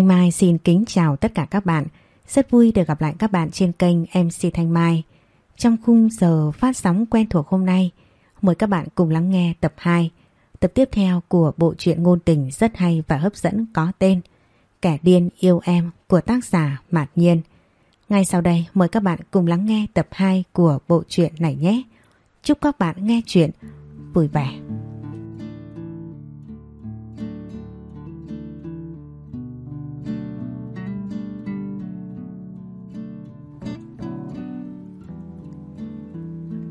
Thanh Mai xin kính chào tất cả các bạn. Rất vui được gặp lại các bạn trên kênh MC Thanh Mai. Trong khung giờ phát sóng quen thuộc hôm nay, mời các bạn cùng lắng nghe tập 2, tập tiếp theo của bộ truyện ngôn tình rất hay và hấp dẫn có tên Kẻ điên yêu em của tác giả Mạt Nhiên. Ngay sau đây mời các bạn cùng lắng nghe tập 2 của bộ truyện này nhé. Chúc các bạn nghe chuyện vui vẻ.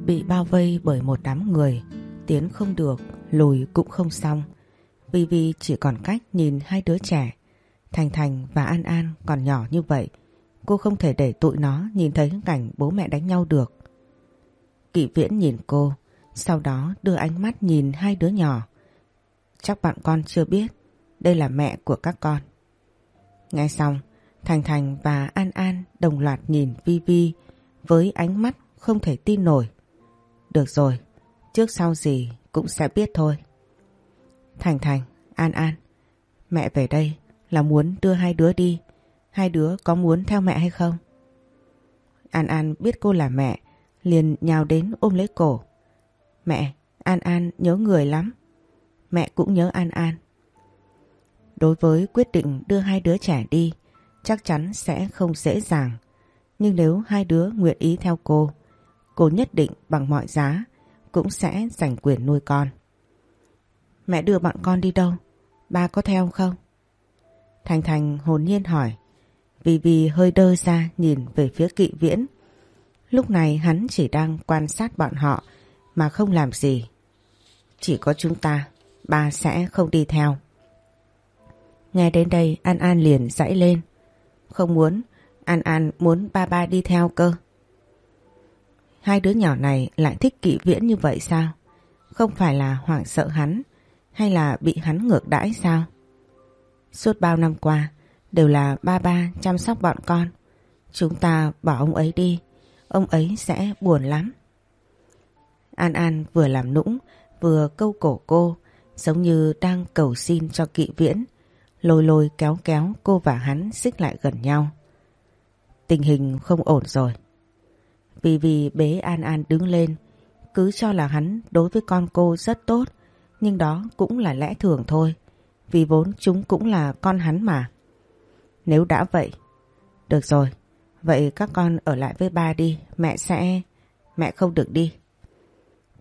Bị bao vây bởi một đám người, tiến không được, lùi cũng không xong. Vì vì chỉ còn cách nhìn hai đứa trẻ, Thành Thành và An An còn nhỏ như vậy. Cô không thể để tụi nó nhìn thấy cảnh bố mẹ đánh nhau được. Kỵ viễn nhìn cô, sau đó đưa ánh mắt nhìn hai đứa nhỏ. Chắc bạn con chưa biết, đây là mẹ của các con. Nghe xong, Thành Thành và An An đồng loạt nhìn Vi Vi với ánh mắt không thể tin nổi. Được rồi, trước sau gì cũng sẽ biết thôi. Thành Thành, An An, mẹ về đây là muốn đưa hai đứa đi. Hai đứa có muốn theo mẹ hay không? An An biết cô là mẹ, liền nhào đến ôm lấy cổ. Mẹ, An An nhớ người lắm. Mẹ cũng nhớ An An. Đối với quyết định đưa hai đứa trẻ đi, chắc chắn sẽ không dễ dàng. Nhưng nếu hai đứa nguyện ý theo cô, cô nhất định bằng mọi giá cũng sẽ giành quyền nuôi con. Mẹ đưa bọn con đi đâu? Ba có theo không? Thành Thành hồn nhiên hỏi. Vì vì hơi đơ ra nhìn về phía kỵ viễn. Lúc này hắn chỉ đang quan sát bọn họ mà không làm gì. Chỉ có chúng ta, ba sẽ không đi theo. Nghe đến đây An An liền dãy lên. Không muốn, An An muốn ba ba đi theo cơ. Hai đứa nhỏ này lại thích kỵ viễn như vậy sao? Không phải là hoảng sợ hắn hay là bị hắn ngược đãi sao? Suốt bao năm qua đều là ba ba chăm sóc bọn con. Chúng ta bỏ ông ấy đi, ông ấy sẽ buồn lắm. An An vừa làm nũng vừa câu cổ cô giống như đang cầu xin cho kỵ viễn lôi lôi kéo kéo cô và hắn xích lại gần nhau. Tình hình không ổn rồi. Vì vì bế An An đứng lên cứ cho là hắn đối với con cô rất tốt nhưng đó cũng là lẽ thường thôi vì vốn chúng cũng là con hắn mà. Nếu đã vậy, được rồi, vậy các con ở lại với ba đi, mẹ sẽ... Mẹ không được đi.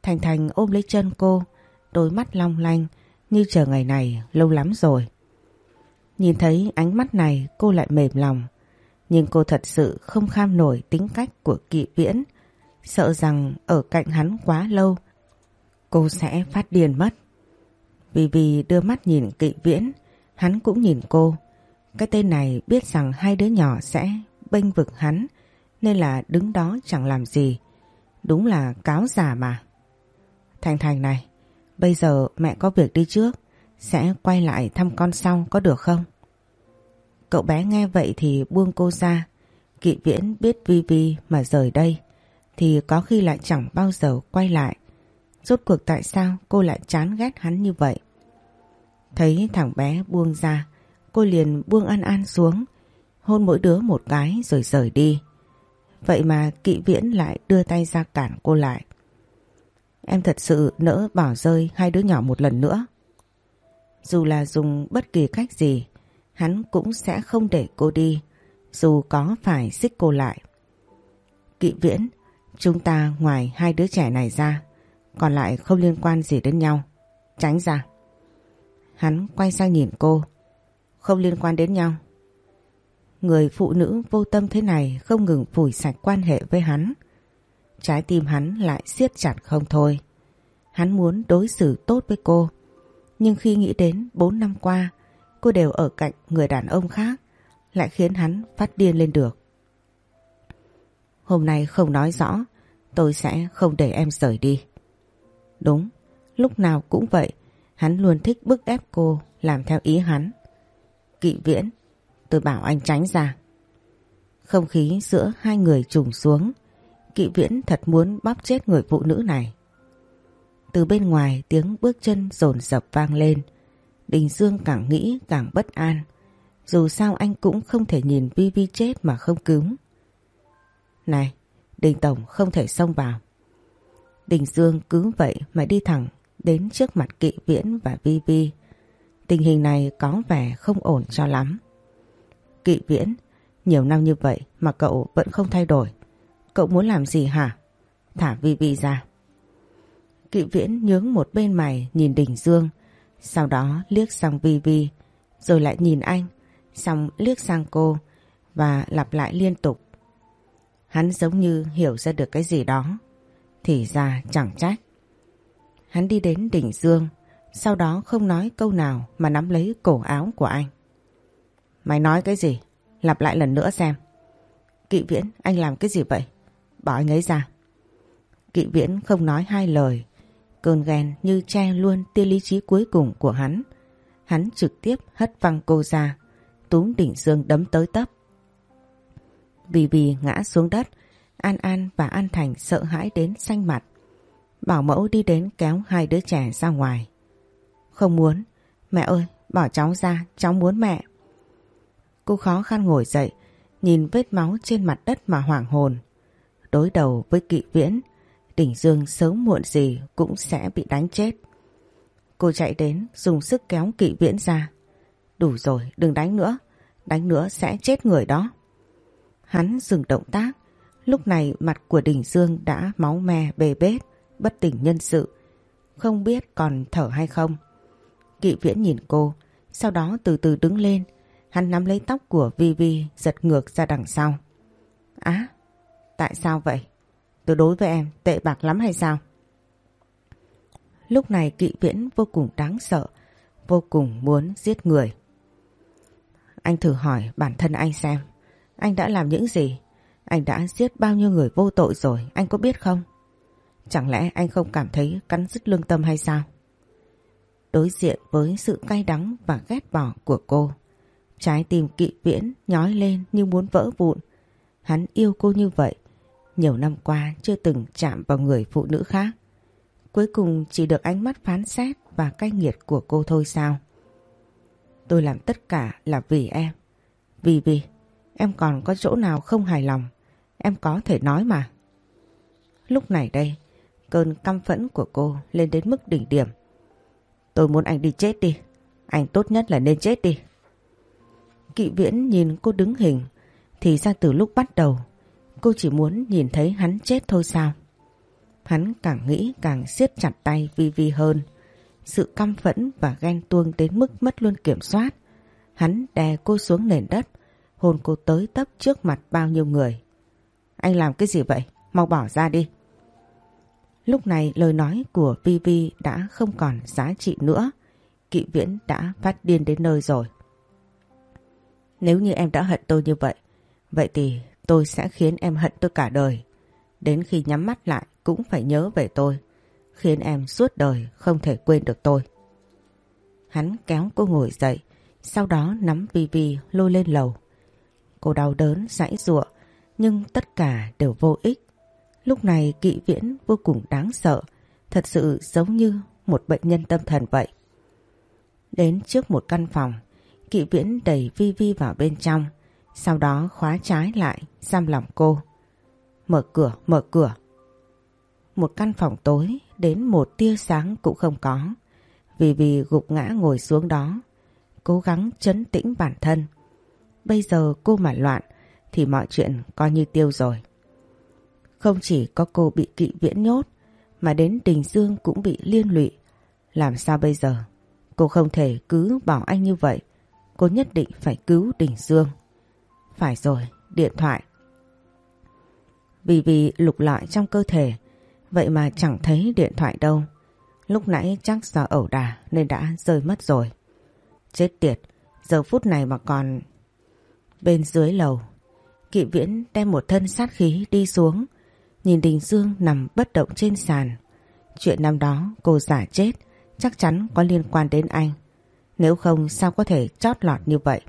Thành Thành ôm lấy chân cô, đôi mắt long lanh như chờ ngày này lâu lắm rồi. Nhìn thấy ánh mắt này cô lại mềm lòng, nhưng cô thật sự không kham nổi tính cách của kỵ viễn, sợ rằng ở cạnh hắn quá lâu, cô sẽ phát điên mất. Vì vì đưa mắt nhìn kỵ viễn, hắn cũng nhìn cô. Cái tên này biết rằng hai đứa nhỏ sẽ bênh vực hắn, nên là đứng đó chẳng làm gì. Đúng là cáo giả mà. Thành Thành này, bây giờ mẹ có việc đi trước, sẽ quay lại thăm con sau có được không? Cậu bé nghe vậy thì buông cô ra. Kỵ viễn biết Vi Vi mà rời đây thì có khi lại chẳng bao giờ quay lại. Rốt cuộc tại sao cô lại chán ghét hắn như vậy? Thấy thằng bé buông ra, cô liền buông An An xuống, hôn mỗi đứa một cái rồi rời đi. Vậy mà kỵ viễn lại đưa tay ra cản cô lại. Em thật sự nỡ bỏ rơi hai đứa nhỏ một lần nữa. Dù là dùng bất kỳ cách gì, hắn cũng sẽ không để cô đi, dù có phải xích cô lại. Kỵ viễn, chúng ta ngoài hai đứa trẻ này ra, còn lại không liên quan gì đến nhau. Tránh ra. Hắn quay sang nhìn cô. Không liên quan đến nhau. Người phụ nữ vô tâm thế này không ngừng phủi sạch quan hệ với hắn. Trái tim hắn lại siết chặt không thôi. Hắn muốn đối xử tốt với cô. Nhưng khi nghĩ đến 4 năm qua, cô đều ở cạnh người đàn ông khác, lại khiến hắn phát điên lên được. Hôm nay không nói rõ, tôi sẽ không để em rời đi. Đúng, lúc nào cũng vậy, hắn luôn thích bức ép cô làm theo ý hắn. Kỵ viễn, tôi bảo anh tránh ra. Không khí giữa hai người trùng xuống, kỵ viễn thật muốn bóp chết người phụ nữ này. Từ bên ngoài tiếng bước chân rồn rập vang lên, Đình Dương càng nghĩ càng bất an. Dù sao anh cũng không thể nhìn Vi Vi chết mà không cứu. Này, Đình Tổng không thể xông vào. Đình Dương cứ vậy mà đi thẳng đến trước mặt Kỵ Viễn và Vi Vi. Tình hình này có vẻ không ổn cho lắm. Kỵ Viễn, nhiều năm như vậy mà cậu vẫn không thay đổi. Cậu muốn làm gì hả? Thả Vi Vi ra. Kỵ Viễn nhướng một bên mày nhìn Đình Dương, sau đó liếc sang Vi Vi, rồi lại nhìn anh, xong liếc sang cô và lặp lại liên tục. Hắn giống như hiểu ra được cái gì đó. Thì ra chẳng trách. Hắn đi đến đỉnh dương, sau đó không nói câu nào mà nắm lấy cổ áo của anh. Mày nói cái gì? Lặp lại lần nữa xem. Kỵ viễn, anh làm cái gì vậy? Bỏ anh ấy ra. Kỵ viễn không nói hai lời. Cơn ghen như che luôn tia lý trí cuối cùng của hắn. Hắn trực tiếp hất văng cô ra, túm đỉnh dương đấm tới tấp. Vì vì ngã xuống đất, An An và An Thành sợ hãi đến xanh mặt. Bảo mẫu đi đến kéo hai đứa trẻ ra ngoài. Không muốn, mẹ ơi, bỏ cháu ra, cháu muốn mẹ. Cô khó khăn ngồi dậy, nhìn vết máu trên mặt đất mà hoảng hồn. Đối đầu với kỵ viễn, Đình dương sớm muộn gì cũng sẽ bị đánh chết. Cô chạy đến dùng sức kéo kỵ viễn ra. Đủ rồi, đừng đánh nữa, đánh nữa sẽ chết người đó. Hắn dừng động tác, lúc này mặt của Đình Dương đã máu me bề bết, bất tỉnh nhân sự, không biết còn thở hay không. Kỵ viễn nhìn cô, sau đó từ từ đứng lên, hắn nắm lấy tóc của Vi Vi giật ngược ra đằng sau. Á, tại sao vậy? Tôi đối với em tệ bạc lắm hay sao? Lúc này kỵ viễn vô cùng đáng sợ, vô cùng muốn giết người. Anh thử hỏi bản thân anh xem, anh đã làm những gì? Anh đã giết bao nhiêu người vô tội rồi, anh có biết không? Chẳng lẽ anh không cảm thấy cắn dứt lương tâm hay sao? Đối diện với sự cay đắng và ghét bỏ của cô, trái tim kỵ viễn nhói lên như muốn vỡ vụn. Hắn yêu cô như vậy, nhiều năm qua chưa từng chạm vào người phụ nữ khác. Cuối cùng chỉ được ánh mắt phán xét và cay nghiệt của cô thôi sao? Tôi làm tất cả là vì em. Vì vì em còn có chỗ nào không hài lòng, em có thể nói mà. Lúc này đây, cơn căm phẫn của cô lên đến mức đỉnh điểm. Tôi muốn anh đi chết đi, anh tốt nhất là nên chết đi. Kỵ viễn nhìn cô đứng hình, thì ra từ lúc bắt đầu, cô chỉ muốn nhìn thấy hắn chết thôi sao. Hắn càng nghĩ càng siết chặt tay Vi Vi hơn. Sự căm phẫn và ghen tuông đến mức mất luôn kiểm soát. Hắn đè cô xuống nền đất, hôn cô tới tấp trước mặt bao nhiêu người. Anh làm cái gì vậy? Mau bỏ ra đi. Lúc này lời nói của Vi Vi đã không còn giá trị nữa. Kỵ viễn đã phát điên đến nơi rồi. Nếu như em đã hận tôi như vậy, vậy thì tôi sẽ khiến em hận tôi cả đời. Đến khi nhắm mắt lại cũng phải nhớ về tôi, khiến em suốt đời không thể quên được tôi. Hắn kéo cô ngồi dậy, sau đó nắm Vi Vi lôi lên lầu. Cô đau đớn, giãy giụa, nhưng tất cả đều vô ích. Lúc này kỵ viễn vô cùng đáng sợ, thật sự giống như một bệnh nhân tâm thần vậy. Đến trước một căn phòng, kỵ viễn đẩy Vi Vi vào bên trong, sau đó khóa trái lại, giam lòng cô. Mở cửa, mở cửa. Một căn phòng tối, đến một tia sáng cũng không có. Vì vì gục ngã ngồi xuống đó, cố gắng chấn tĩnh bản thân. Bây giờ cô mà loạn thì mọi chuyện coi như tiêu rồi. Không chỉ có cô bị kỵ viễn nhốt mà đến Đình Dương cũng bị liên lụy. Làm sao bây giờ? Cô không thể cứ bỏ anh như vậy. Cô nhất định phải cứu Đình Dương. Phải rồi, điện thoại. Vì vì lục lọi trong cơ thể, vậy mà chẳng thấy điện thoại đâu. Lúc nãy chắc do ẩu đà nên đã rơi mất rồi. Chết tiệt, giờ phút này mà còn... Bên dưới lầu, kỵ viễn đem một thân sát khí đi xuống, nhìn Đình Dương nằm bất động trên sàn. Chuyện năm đó cô giả chết chắc chắn có liên quan đến anh. Nếu không sao có thể chót lọt như vậy.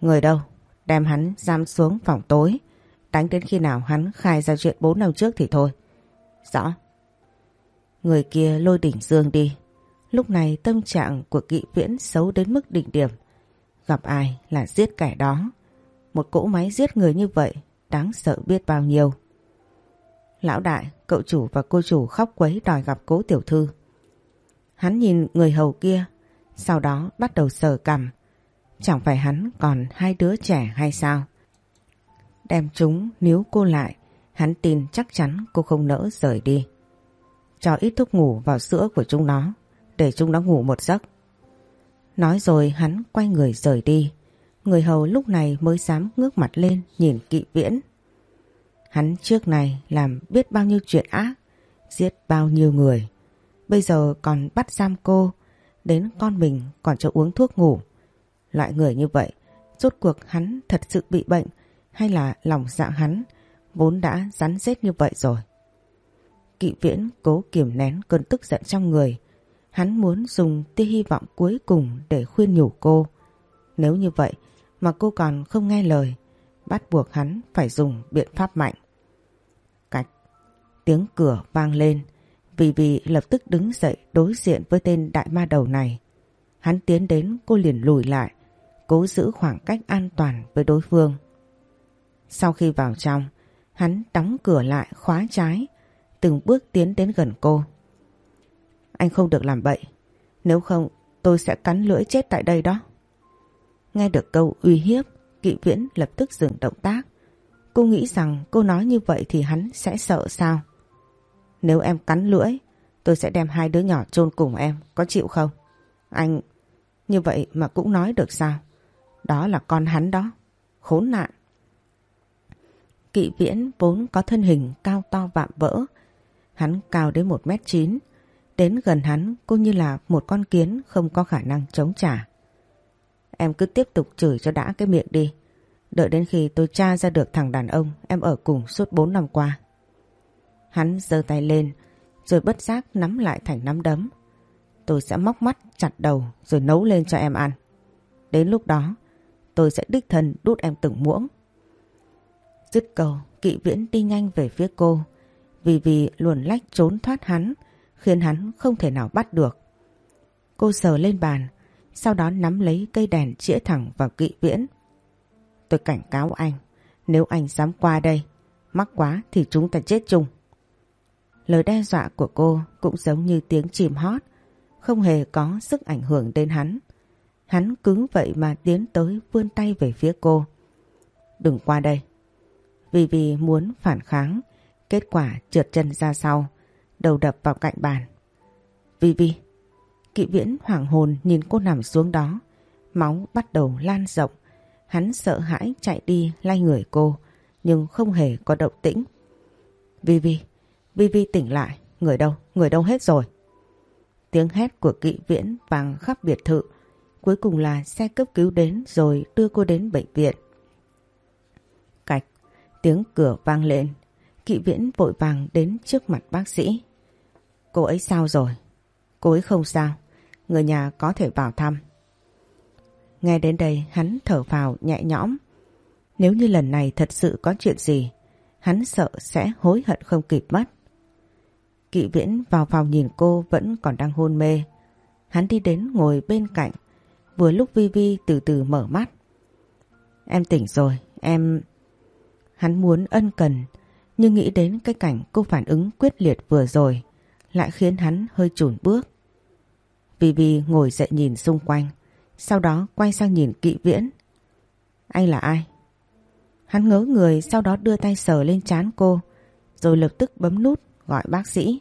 Người đâu? Đem hắn giam xuống phòng tối. Đánh đến khi nào hắn khai ra chuyện 4 năm trước thì thôi. Rõ. Người kia lôi đỉnh Dương đi. Lúc này tâm trạng của kỵ viễn xấu đến mức đỉnh điểm. gặp ai là giết kẻ đó. Một cỗ máy giết người như vậy đáng sợ biết bao nhiêu. Lão đại, cậu chủ và cô chủ khóc quấy đòi gặp cố tiểu thư. Hắn nhìn người hầu kia, sau đó bắt đầu sờ cằm. Chẳng phải hắn còn hai đứa trẻ hay sao? Đem chúng níu cô lại, hắn tin chắc chắn cô không nỡ rời đi. Cho ít thuốc ngủ vào sữa của chúng nó, để chúng nó ngủ một giấc. Nói rồi hắn quay người rời đi. Người hầu lúc này mới dám ngước mặt lên nhìn kỵ viễn. Hắn trước này làm biết bao nhiêu chuyện ác, giết bao nhiêu người. Bây giờ còn bắt giam cô, đến con mình còn cho uống thuốc ngủ. Loại người như vậy, rốt cuộc hắn thật sự bị bệnh hay là lòng dạ hắn vốn đã rắn rết như vậy rồi. Kỵ viễn cố kiềm nén cơn tức giận trong người. Hắn muốn dùng tia hy vọng cuối cùng để khuyên nhủ cô. Nếu như vậy mà cô còn không nghe lời, bắt buộc hắn phải dùng biện pháp mạnh. Cạch, tiếng cửa vang lên, vì vì lập tức đứng dậy đối diện với tên đại ma đầu này. Hắn tiến đến cô liền lùi lại, cố giữ khoảng cách an toàn với đối phương. Sau khi vào trong, hắn đóng cửa lại khóa trái, từng bước tiến đến gần cô. Anh không được làm bậy, nếu không tôi sẽ cắn lưỡi chết tại đây đó. Nghe được câu uy hiếp, kỵ viễn lập tức dừng động tác. Cô nghĩ rằng cô nói như vậy thì hắn sẽ sợ sao? Nếu em cắn lưỡi, tôi sẽ đem hai đứa nhỏ chôn cùng em, có chịu không? Anh, như vậy mà cũng nói được sao? Đó là con hắn đó, khốn nạn. Kỵ viễn vốn có thân hình cao to vạm vỡ, hắn cao đến 1m9, đến gần hắn cô như là một con kiến không có khả năng chống trả. Em cứ tiếp tục chửi cho đã cái miệng đi. Đợi đến khi tôi tra ra được thằng đàn ông em ở cùng suốt 4 năm qua. Hắn giơ tay lên rồi bất giác nắm lại thành nắm đấm. Tôi sẽ móc mắt chặt đầu rồi nấu lên cho em ăn. Đến lúc đó tôi sẽ đích thân đút em từng muỗng. Dứt câu kỵ viễn đi nhanh về phía cô vì vì luồn lách trốn thoát hắn khiến hắn không thể nào bắt được. Cô sờ lên bàn sau đó nắm lấy cây đèn chĩa thẳng vào kỵ viễn. Tôi cảnh cáo anh, nếu anh dám qua đây, mắc quá thì chúng ta chết chung. Lời đe dọa của cô cũng giống như tiếng chìm hót, không hề có sức ảnh hưởng đến hắn. Hắn cứng vậy mà tiến tới vươn tay về phía cô. Đừng qua đây. Vì vì muốn phản kháng, kết quả trượt chân ra sau, đầu đập vào cạnh bàn. Vì vì, Kỵ viễn hoảng hồn nhìn cô nằm xuống đó. Máu bắt đầu lan rộng. Hắn sợ hãi chạy đi lay người cô. Nhưng không hề có động tĩnh. vì vì vì vì tỉnh lại. Người đâu? Người đâu hết rồi? Tiếng hét của kỵ viễn vang khắp biệt thự. Cuối cùng là xe cấp cứu đến rồi đưa cô đến bệnh viện. Cạch, tiếng cửa vang lên. Kỵ viễn vội vàng đến trước mặt bác sĩ. Cô ấy sao rồi? Cô ấy không sao, người nhà có thể vào thăm. Nghe đến đây hắn thở vào nhẹ nhõm. Nếu như lần này thật sự có chuyện gì, hắn sợ sẽ hối hận không kịp mất. Kỵ viễn vào phòng nhìn cô vẫn còn đang hôn mê. Hắn đi đến ngồi bên cạnh, vừa lúc Vi Vi từ từ mở mắt. Em tỉnh rồi, em... Hắn muốn ân cần, nhưng nghĩ đến cái cảnh cô phản ứng quyết liệt vừa rồi lại khiến hắn hơi chùn bước. Vi Vi ngồi dậy nhìn xung quanh, sau đó quay sang nhìn kỵ viễn. Anh là ai? Hắn ngớ người sau đó đưa tay sờ lên trán cô, rồi lập tức bấm nút gọi bác sĩ.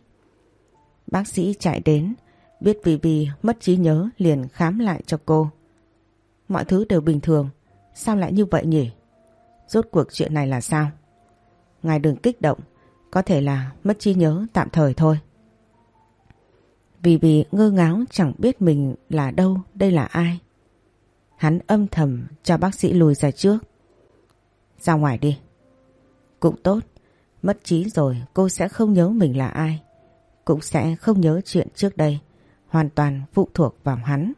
Bác sĩ chạy đến, biết vì vì mất trí nhớ liền khám lại cho cô. Mọi thứ đều bình thường, sao lại như vậy nhỉ? Rốt cuộc chuyện này là sao? Ngài đừng kích động, có thể là mất trí nhớ tạm thời thôi. Vì vì ngơ ngáo chẳng biết mình là đâu, đây là ai. Hắn âm thầm cho bác sĩ lùi ra trước. Ra ngoài đi. Cũng tốt, mất trí rồi cô sẽ không nhớ mình là ai. Cũng sẽ không nhớ chuyện trước đây, hoàn toàn phụ thuộc vào hắn.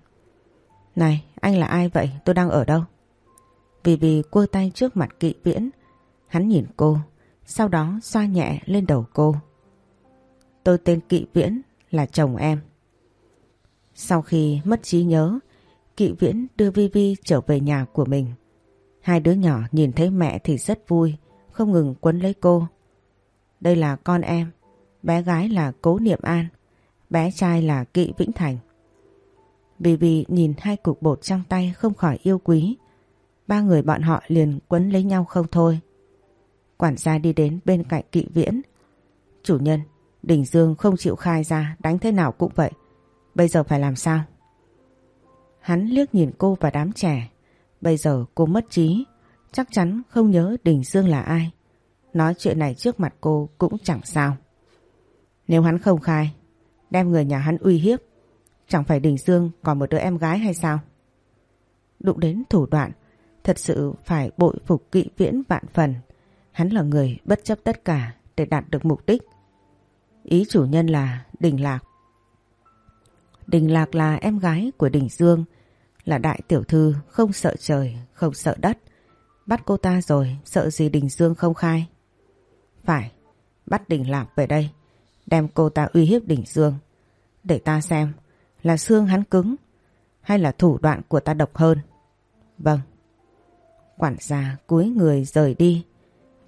Này, anh là ai vậy? Tôi đang ở đâu? Vì vì cua tay trước mặt kỵ viễn, hắn nhìn cô, sau đó xoa nhẹ lên đầu cô. Tôi tên kỵ viễn, là chồng em. Sau khi mất trí nhớ, Kỵ Viễn đưa Vi Vi trở về nhà của mình. Hai đứa nhỏ nhìn thấy mẹ thì rất vui, không ngừng quấn lấy cô. Đây là con em, bé gái là Cố Niệm An, bé trai là Kỵ Vĩnh Thành. Vi Vi nhìn hai cục bột trong tay không khỏi yêu quý. Ba người bọn họ liền quấn lấy nhau không thôi. Quản gia đi đến bên cạnh Kỵ Viễn. Chủ nhân, Đình Dương không chịu khai ra đánh thế nào cũng vậy. Bây giờ phải làm sao? Hắn liếc nhìn cô và đám trẻ. Bây giờ cô mất trí, chắc chắn không nhớ Đình Dương là ai. Nói chuyện này trước mặt cô cũng chẳng sao. Nếu hắn không khai, đem người nhà hắn uy hiếp, chẳng phải Đình Dương còn một đứa em gái hay sao? Đụng đến thủ đoạn, thật sự phải bội phục kỵ viễn vạn phần. Hắn là người bất chấp tất cả để đạt được mục đích. Ý chủ nhân là Đình Lạc. Đình Lạc là em gái của Đình Dương, là đại tiểu thư không sợ trời, không sợ đất. Bắt cô ta rồi, sợ gì Đình Dương không khai? Phải, bắt Đình Lạc về đây, đem cô ta uy hiếp đỉnh Dương. Để ta xem, là xương hắn cứng, hay là thủ đoạn của ta độc hơn? Vâng. Quản gia cúi người rời đi,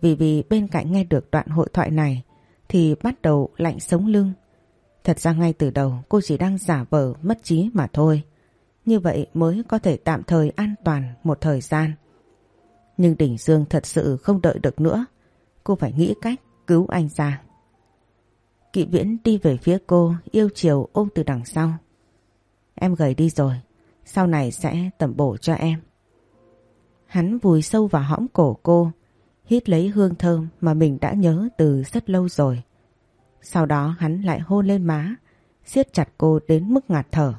vì vì bên cạnh nghe được đoạn hội thoại này thì bắt đầu lạnh sống lưng. Thật ra ngay từ đầu cô chỉ đang giả vờ mất trí mà thôi. Như vậy mới có thể tạm thời an toàn một thời gian. Nhưng Đình Dương thật sự không đợi được nữa. Cô phải nghĩ cách cứu anh ra. Kỵ viễn đi về phía cô yêu chiều ôm từ đằng sau. Em gầy đi rồi. Sau này sẽ tẩm bổ cho em. Hắn vùi sâu vào hõm cổ cô hít lấy hương thơm mà mình đã nhớ từ rất lâu rồi. Sau đó hắn lại hôn lên má, siết chặt cô đến mức ngạt thở.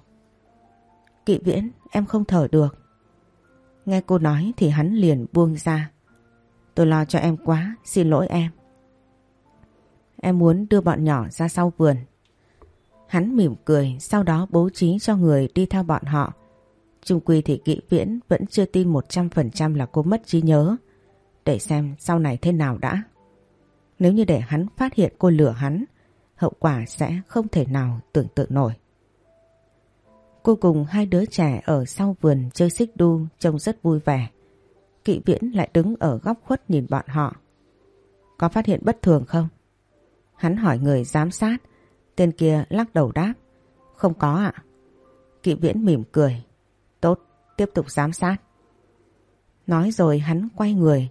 Kỵ viễn, em không thở được. Nghe cô nói thì hắn liền buông ra. Tôi lo cho em quá, xin lỗi em. Em muốn đưa bọn nhỏ ra sau vườn. Hắn mỉm cười, sau đó bố trí cho người đi theo bọn họ. Trung quy thì kỵ viễn vẫn chưa tin 100% là cô mất trí nhớ. Để xem sau này thế nào đã. Nếu như để hắn phát hiện cô lừa hắn, hậu quả sẽ không thể nào tưởng tượng nổi. Cô cùng hai đứa trẻ ở sau vườn chơi xích đu trông rất vui vẻ. Kỵ viễn lại đứng ở góc khuất nhìn bọn họ. Có phát hiện bất thường không? Hắn hỏi người giám sát. Tên kia lắc đầu đáp. Không có ạ. Kỵ viễn mỉm cười. Tốt, tiếp tục giám sát. Nói rồi hắn quay người.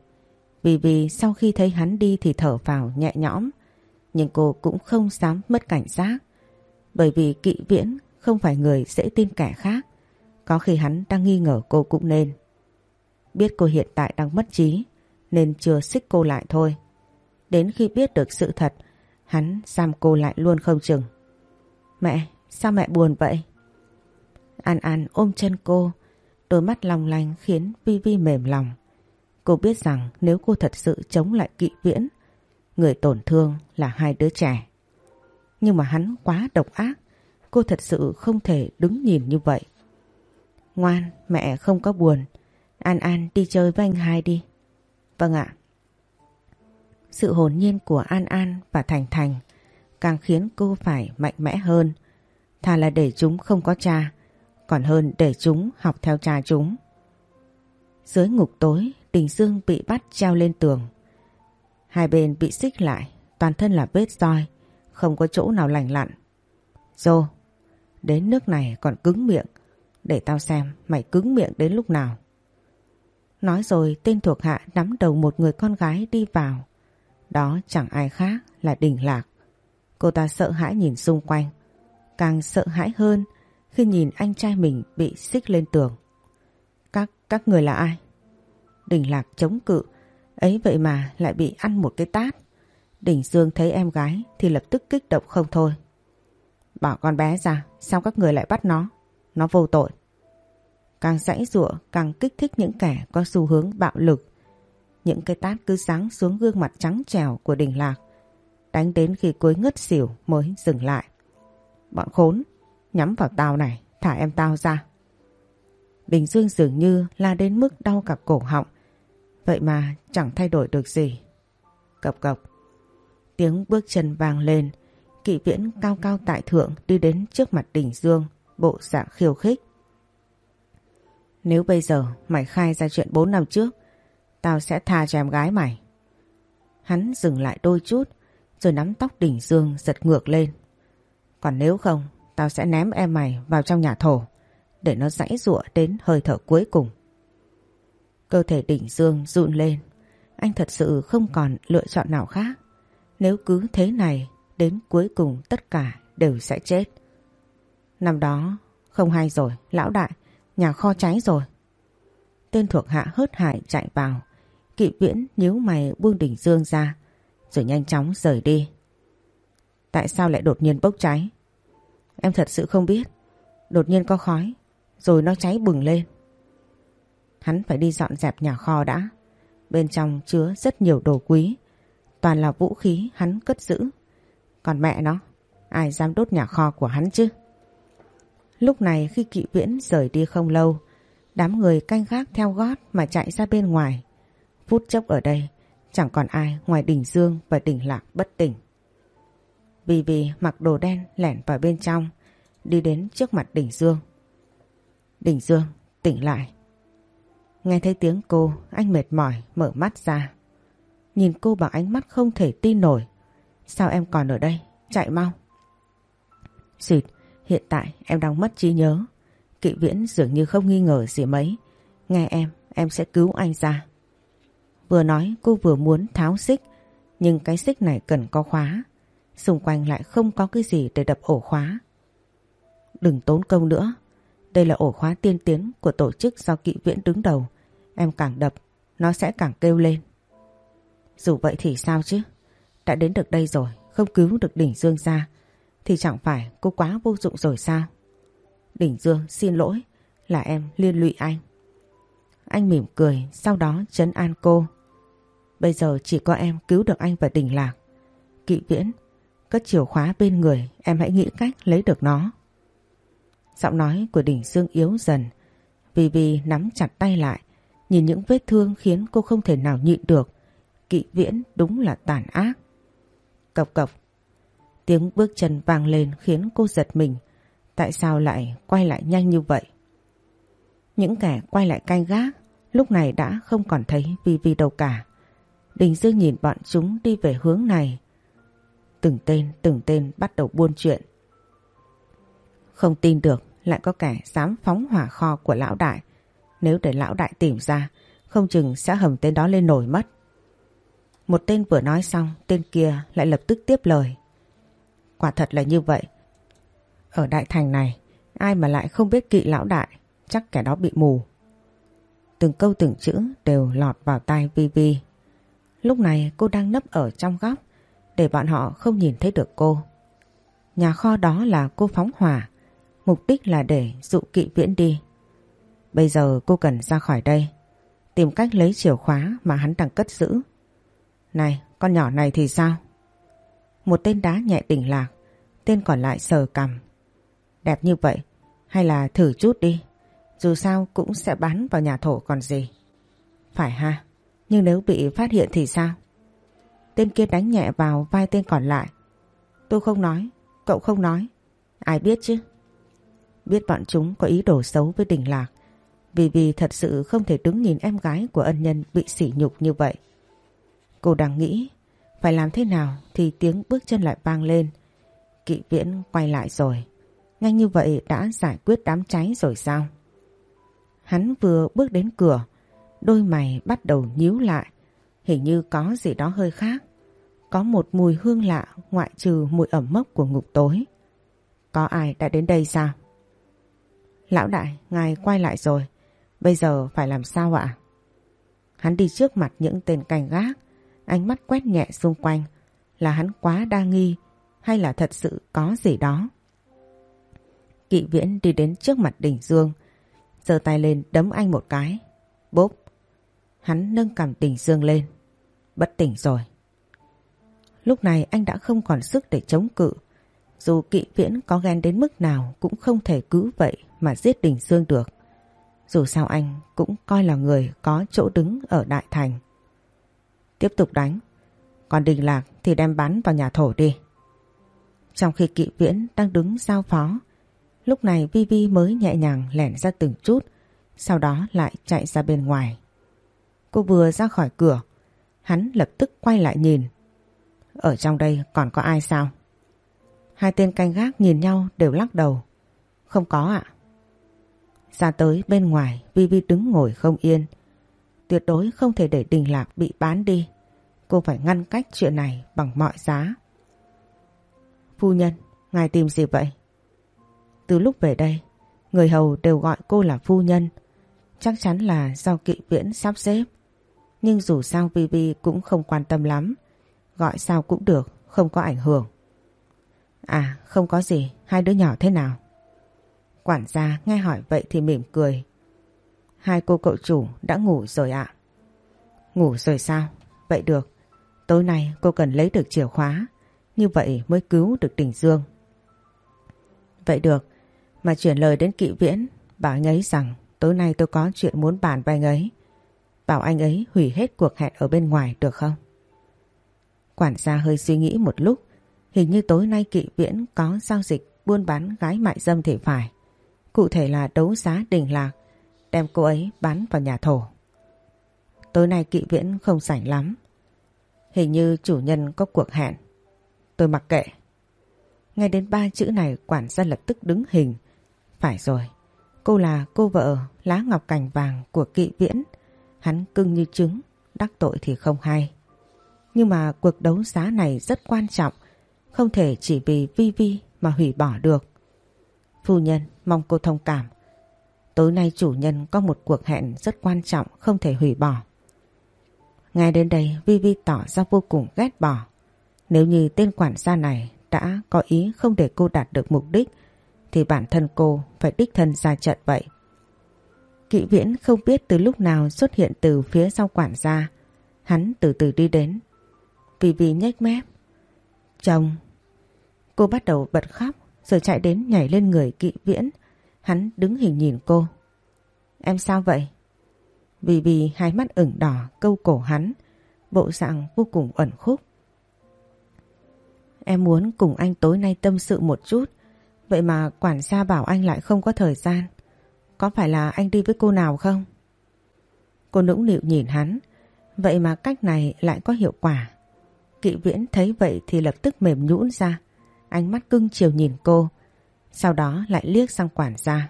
Vì vì sau khi thấy hắn đi thì thở vào nhẹ nhõm. Nhưng cô cũng không dám mất cảnh giác. Bởi vì kỵ viễn không phải người dễ tin kẻ khác. Có khi hắn đang nghi ngờ cô cũng nên. Biết cô hiện tại đang mất trí nên chưa xích cô lại thôi. Đến khi biết được sự thật, hắn giam cô lại luôn không chừng. Mẹ, sao mẹ buồn vậy? An An ôm chân cô, đôi mắt long lanh khiến Vi Vi mềm lòng. Cô biết rằng nếu cô thật sự chống lại kỵ viễn, người tổn thương là hai đứa trẻ. Nhưng mà hắn quá độc ác, cô thật sự không thể đứng nhìn như vậy. Ngoan, mẹ không có buồn. An An đi chơi với anh hai đi. Vâng ạ. Sự hồn nhiên của An An và Thành Thành càng khiến cô phải mạnh mẽ hơn. Thà là để chúng không có cha, còn hơn để chúng học theo cha chúng. Dưới ngục tối, Đình Dương bị bắt treo lên tường. Hai bên bị xích lại, toàn thân là vết roi, không có chỗ nào lành lặn. Dô, đến nước này còn cứng miệng, để tao xem mày cứng miệng đến lúc nào. Nói rồi tên thuộc hạ nắm đầu một người con gái đi vào. Đó chẳng ai khác là Đình Lạc. Cô ta sợ hãi nhìn xung quanh. Càng sợ hãi hơn khi nhìn anh trai mình bị xích lên tường. Các, các người là ai? Đình Lạc chống cự. Ấy vậy mà lại bị ăn một cái tát. Đình Dương thấy em gái thì lập tức kích động không thôi. Bảo con bé ra, sao các người lại bắt nó? Nó vô tội. Càng dãy rụa càng kích thích những kẻ có xu hướng bạo lực. Những cái tát cứ sáng xuống gương mặt trắng trèo của đình lạc. Đánh đến khi cuối ngất xỉu mới dừng lại. Bọn khốn, nhắm vào tao này, thả em tao ra. Đình Dương dường như la đến mức đau cả cổ họng. Vậy mà chẳng thay đổi được gì. Cập cập. Tiếng bước chân vang lên. Kỵ viễn cao cao tại thượng đi đến trước mặt Đình Dương, bộ dạng khiêu khích. Nếu bây giờ mày khai ra chuyện 4 năm trước, tao sẽ tha cho em gái mày. Hắn dừng lại đôi chút, rồi nắm tóc đỉnh dương giật ngược lên. Còn nếu không, tao sẽ ném em mày vào trong nhà thổ, để nó dãy rụa đến hơi thở cuối cùng. Cơ thể đỉnh dương run lên, anh thật sự không còn lựa chọn nào khác. Nếu cứ thế này, đến cuối cùng tất cả đều sẽ chết. Năm đó, không hay rồi, lão đại, nhà kho cháy rồi. Tên thuộc hạ hớt hải chạy vào, kỵ viễn nhíu mày buông đỉnh dương ra, rồi nhanh chóng rời đi. Tại sao lại đột nhiên bốc cháy? Em thật sự không biết. Đột nhiên có khói, rồi nó cháy bừng lên. Hắn phải đi dọn dẹp nhà kho đã. Bên trong chứa rất nhiều đồ quý, toàn là vũ khí hắn cất giữ. Còn mẹ nó, ai dám đốt nhà kho của hắn chứ? Lúc này khi kỵ viễn rời đi không lâu, đám người canh gác theo gót mà chạy ra bên ngoài. Phút chốc ở đây, chẳng còn ai ngoài đỉnh dương và đỉnh lạc bất tỉnh. Vì vì mặc đồ đen lẻn vào bên trong, đi đến trước mặt đỉnh dương. Đỉnh dương, tỉnh lại. Nghe thấy tiếng cô, anh mệt mỏi mở mắt ra. Nhìn cô bằng ánh mắt không thể tin nổi. Sao em còn ở đây? Chạy mau. Xịt, hiện tại em đang mất trí nhớ. Kỵ viễn dường như không nghi ngờ gì mấy. Nghe em, em sẽ cứu anh ra. Vừa nói cô vừa muốn tháo xích, nhưng cái xích này cần có khóa. Xung quanh lại không có cái gì để đập ổ khóa. Đừng tốn công nữa. Đây là ổ khóa tiên tiến của tổ chức do kỵ viễn đứng đầu. Em càng đập, nó sẽ càng kêu lên. Dù vậy thì sao chứ? Đã đến được đây rồi, không cứu được đỉnh dương ra. Thì chẳng phải cô quá vô dụng rồi sao? Đỉnh dương xin lỗi, là em liên lụy anh. Anh mỉm cười, sau đó chấn an cô. Bây giờ chỉ có em cứu được anh và đình lạc. Kỵ viễn, cất chìa khóa bên người, em hãy nghĩ cách lấy được nó. Giọng nói của đỉnh dương yếu dần, vì vì nắm chặt tay lại, nhìn những vết thương khiến cô không thể nào nhịn được. Kỵ viễn đúng là tàn ác. Cộc cộc, tiếng bước chân vang lên khiến cô giật mình. Tại sao lại quay lại nhanh như vậy? Những kẻ quay lại canh gác lúc này đã không còn thấy Vi Vi đâu cả. Đình Dương nhìn bọn chúng đi về hướng này. Từng tên, từng tên bắt đầu buôn chuyện. Không tin được lại có kẻ dám phóng hỏa kho của lão đại. Nếu để lão đại tìm ra, không chừng sẽ hầm tên đó lên nổi mất. Một tên vừa nói xong, tên kia lại lập tức tiếp lời. Quả thật là như vậy. Ở đại thành này, ai mà lại không biết kỵ lão đại, chắc kẻ đó bị mù. Từng câu từng chữ đều lọt vào tai Vivi. Vi. Lúc này cô đang nấp ở trong góc để bọn họ không nhìn thấy được cô. Nhà kho đó là cô phóng hỏa, mục đích là để dụ kỵ viễn đi. Bây giờ cô cần ra khỏi đây, tìm cách lấy chìa khóa mà hắn đang cất giữ. Này, con nhỏ này thì sao? Một tên đá nhẹ tỉnh lạc, tên còn lại sờ cầm. Đẹp như vậy, hay là thử chút đi. Dù sao cũng sẽ bán vào nhà thổ còn gì. Phải ha, nhưng nếu bị phát hiện thì sao? Tên kia đánh nhẹ vào vai tên còn lại. Tôi không nói, cậu không nói. Ai biết chứ? Biết bọn chúng có ý đồ xấu với đình lạc. Vì vì thật sự không thể đứng nhìn em gái của ân nhân bị sỉ nhục như vậy. Cô đang nghĩ phải làm thế nào thì tiếng bước chân lại vang lên. Kỵ viễn quay lại rồi. Nhanh như vậy đã giải quyết đám cháy rồi sao? Hắn vừa bước đến cửa, đôi mày bắt đầu nhíu lại. Hình như có gì đó hơi khác. Có một mùi hương lạ ngoại trừ mùi ẩm mốc của ngục tối. Có ai đã đến đây sao? Lão đại, ngài quay lại rồi. Bây giờ phải làm sao ạ? Hắn đi trước mặt những tên canh gác, ánh mắt quét nhẹ xung quanh. Là hắn quá đa nghi hay là thật sự có gì đó? Kỵ viễn đi đến trước mặt đỉnh dương, giơ tay lên đấm anh một cái. Bốp! Hắn nâng cảm tình dương lên. Bất tỉnh rồi. Lúc này anh đã không còn sức để chống cự. Dù kỵ viễn có ghen đến mức nào cũng không thể cứ vậy mà giết Đình Dương được. Dù sao anh cũng coi là người có chỗ đứng ở Đại Thành. Tiếp tục đánh. Còn Đình Lạc thì đem bắn vào nhà thổ đi. Trong khi kỵ viễn đang đứng giao phó, lúc này Vi Vi mới nhẹ nhàng lẻn ra từng chút, sau đó lại chạy ra bên ngoài. Cô vừa ra khỏi cửa, hắn lập tức quay lại nhìn. Ở trong đây còn có ai sao? Hai tên canh gác nhìn nhau đều lắc đầu. Không có ạ. Ra tới bên ngoài, vi vi đứng ngồi không yên. Tuyệt đối không thể để đình lạc bị bán đi. Cô phải ngăn cách chuyện này bằng mọi giá. Phu nhân, ngài tìm gì vậy? Từ lúc về đây, người hầu đều gọi cô là phu nhân. Chắc chắn là do kỵ viễn sắp xếp. Nhưng dù sao Vivi cũng không quan tâm lắm. Gọi sao cũng được, không có ảnh hưởng. À, không có gì, hai đứa nhỏ thế nào? Quản gia nghe hỏi vậy thì mỉm cười. Hai cô cậu chủ đã ngủ rồi ạ. Ngủ rồi sao? Vậy được. Tối nay cô cần lấy được chìa khóa. Như vậy mới cứu được tình dương. Vậy được. Mà chuyển lời đến kỵ viễn. Bảo anh ấy rằng tối nay tôi có chuyện muốn bàn với anh ấy. Bảo anh ấy hủy hết cuộc hẹn ở bên ngoài được không? Quản gia hơi suy nghĩ một lúc. Hình như tối nay kỵ viễn có giao dịch buôn bán gái mại dâm thì phải. Cụ thể là đấu giá đình lạc, đem cô ấy bán vào nhà thổ. Tối nay kỵ viễn không sảnh lắm. Hình như chủ nhân có cuộc hẹn. Tôi mặc kệ. Nghe đến ba chữ này quản gia lập tức đứng hình. Phải rồi, cô là cô vợ lá ngọc cành vàng của kỵ viễn. Hắn cưng như trứng, đắc tội thì không hay. Nhưng mà cuộc đấu giá này rất quan trọng, không thể chỉ vì Vi Vi mà hủy bỏ được. Phu nhân mong cô thông cảm. Tối nay chủ nhân có một cuộc hẹn rất quan trọng không thể hủy bỏ. Ngay đến đây Vivi tỏ ra vô cùng ghét bỏ. Nếu như tên quản gia này đã có ý không để cô đạt được mục đích thì bản thân cô phải đích thân ra trận vậy. Kỵ viễn không biết từ lúc nào xuất hiện từ phía sau quản gia. Hắn từ từ đi đến. Vivi nhếch mép. Chồng. Cô bắt đầu bật khóc rồi chạy đến nhảy lên người kỵ viễn. Hắn đứng hình nhìn cô. Em sao vậy? Vì vì hai mắt ửng đỏ câu cổ hắn, bộ dạng vô cùng ẩn khúc. Em muốn cùng anh tối nay tâm sự một chút, vậy mà quản gia bảo anh lại không có thời gian. Có phải là anh đi với cô nào không? Cô nũng nịu nhìn hắn, vậy mà cách này lại có hiệu quả. Kỵ viễn thấy vậy thì lập tức mềm nhũn ra ánh mắt cưng chiều nhìn cô, sau đó lại liếc sang quản gia.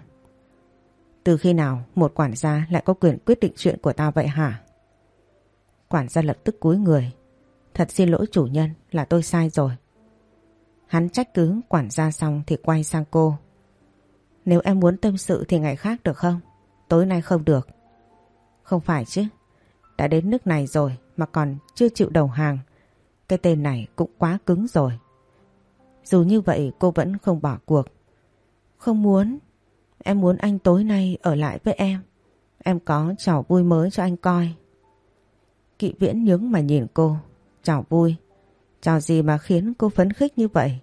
Từ khi nào một quản gia lại có quyền quyết định chuyện của tao vậy hả? Quản gia lập tức cúi người. Thật xin lỗi chủ nhân là tôi sai rồi. Hắn trách cứ quản gia xong thì quay sang cô. Nếu em muốn tâm sự thì ngày khác được không? Tối nay không được. Không phải chứ. Đã đến nước này rồi mà còn chưa chịu đầu hàng. Cái tên này cũng quá cứng rồi. Dù như vậy cô vẫn không bỏ cuộc. Không muốn. Em muốn anh tối nay ở lại với em. Em có trò vui mới cho anh coi. Kỵ viễn nhướng mà nhìn cô. Trò vui. Trò gì mà khiến cô phấn khích như vậy?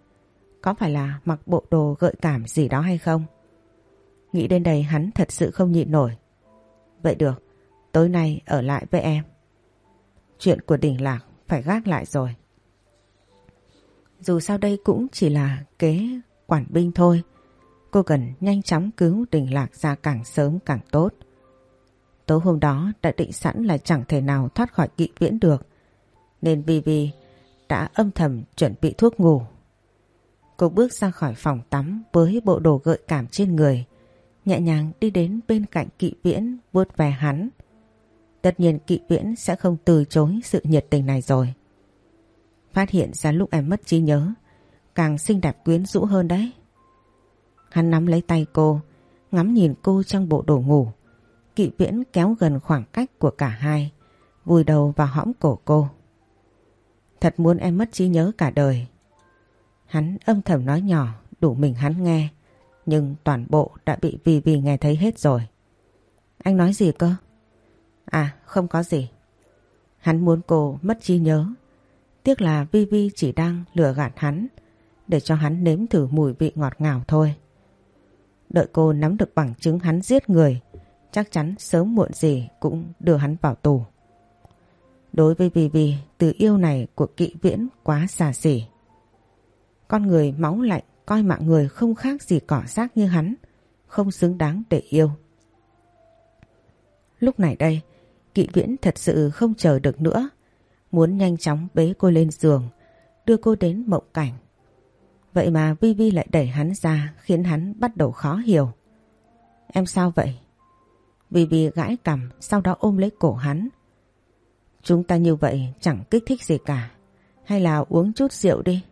Có phải là mặc bộ đồ gợi cảm gì đó hay không? Nghĩ đến đây hắn thật sự không nhịn nổi. Vậy được, tối nay ở lại với em. Chuyện của đỉnh lạc phải gác lại rồi. Dù sao đây cũng chỉ là kế quản binh thôi. Cô cần nhanh chóng cứu đình lạc ra càng sớm càng tốt. Tối hôm đó đã định sẵn là chẳng thể nào thoát khỏi kỵ viễn được. Nên Vivi đã âm thầm chuẩn bị thuốc ngủ. Cô bước ra khỏi phòng tắm với bộ đồ gợi cảm trên người. Nhẹ nhàng đi đến bên cạnh kỵ viễn, vuốt về hắn. Tất nhiên kỵ viễn sẽ không từ chối sự nhiệt tình này rồi. Phát hiện ra lúc em mất trí nhớ, Càng xinh đẹp quyến rũ hơn đấy. Hắn nắm lấy tay cô, Ngắm nhìn cô trong bộ đồ ngủ. Kỵ viễn kéo gần khoảng cách của cả hai, Vùi đầu vào hõm cổ cô. Thật muốn em mất trí nhớ cả đời. Hắn âm thầm nói nhỏ, Đủ mình hắn nghe. Nhưng toàn bộ đã bị Vì Vì nghe thấy hết rồi Anh nói gì cơ? À không có gì Hắn muốn cô mất trí nhớ Tiếc là Vi Vi chỉ đang lừa gạt hắn để cho hắn nếm thử mùi vị ngọt ngào thôi. Đợi cô nắm được bằng chứng hắn giết người, chắc chắn sớm muộn gì cũng đưa hắn vào tù. Đối với Vi Vi, từ yêu này của kỵ viễn quá xa xỉ. Con người máu lạnh coi mạng người không khác gì cỏ rác như hắn, không xứng đáng để yêu. Lúc này đây, Kỵ Viễn thật sự không chờ được nữa. Muốn nhanh chóng bế cô lên giường, đưa cô đến mộng cảnh. Vậy mà Vi Vi lại đẩy hắn ra khiến hắn bắt đầu khó hiểu. Em sao vậy? Vi Vi gãi cằm sau đó ôm lấy cổ hắn. Chúng ta như vậy chẳng kích thích gì cả. Hay là uống chút rượu đi.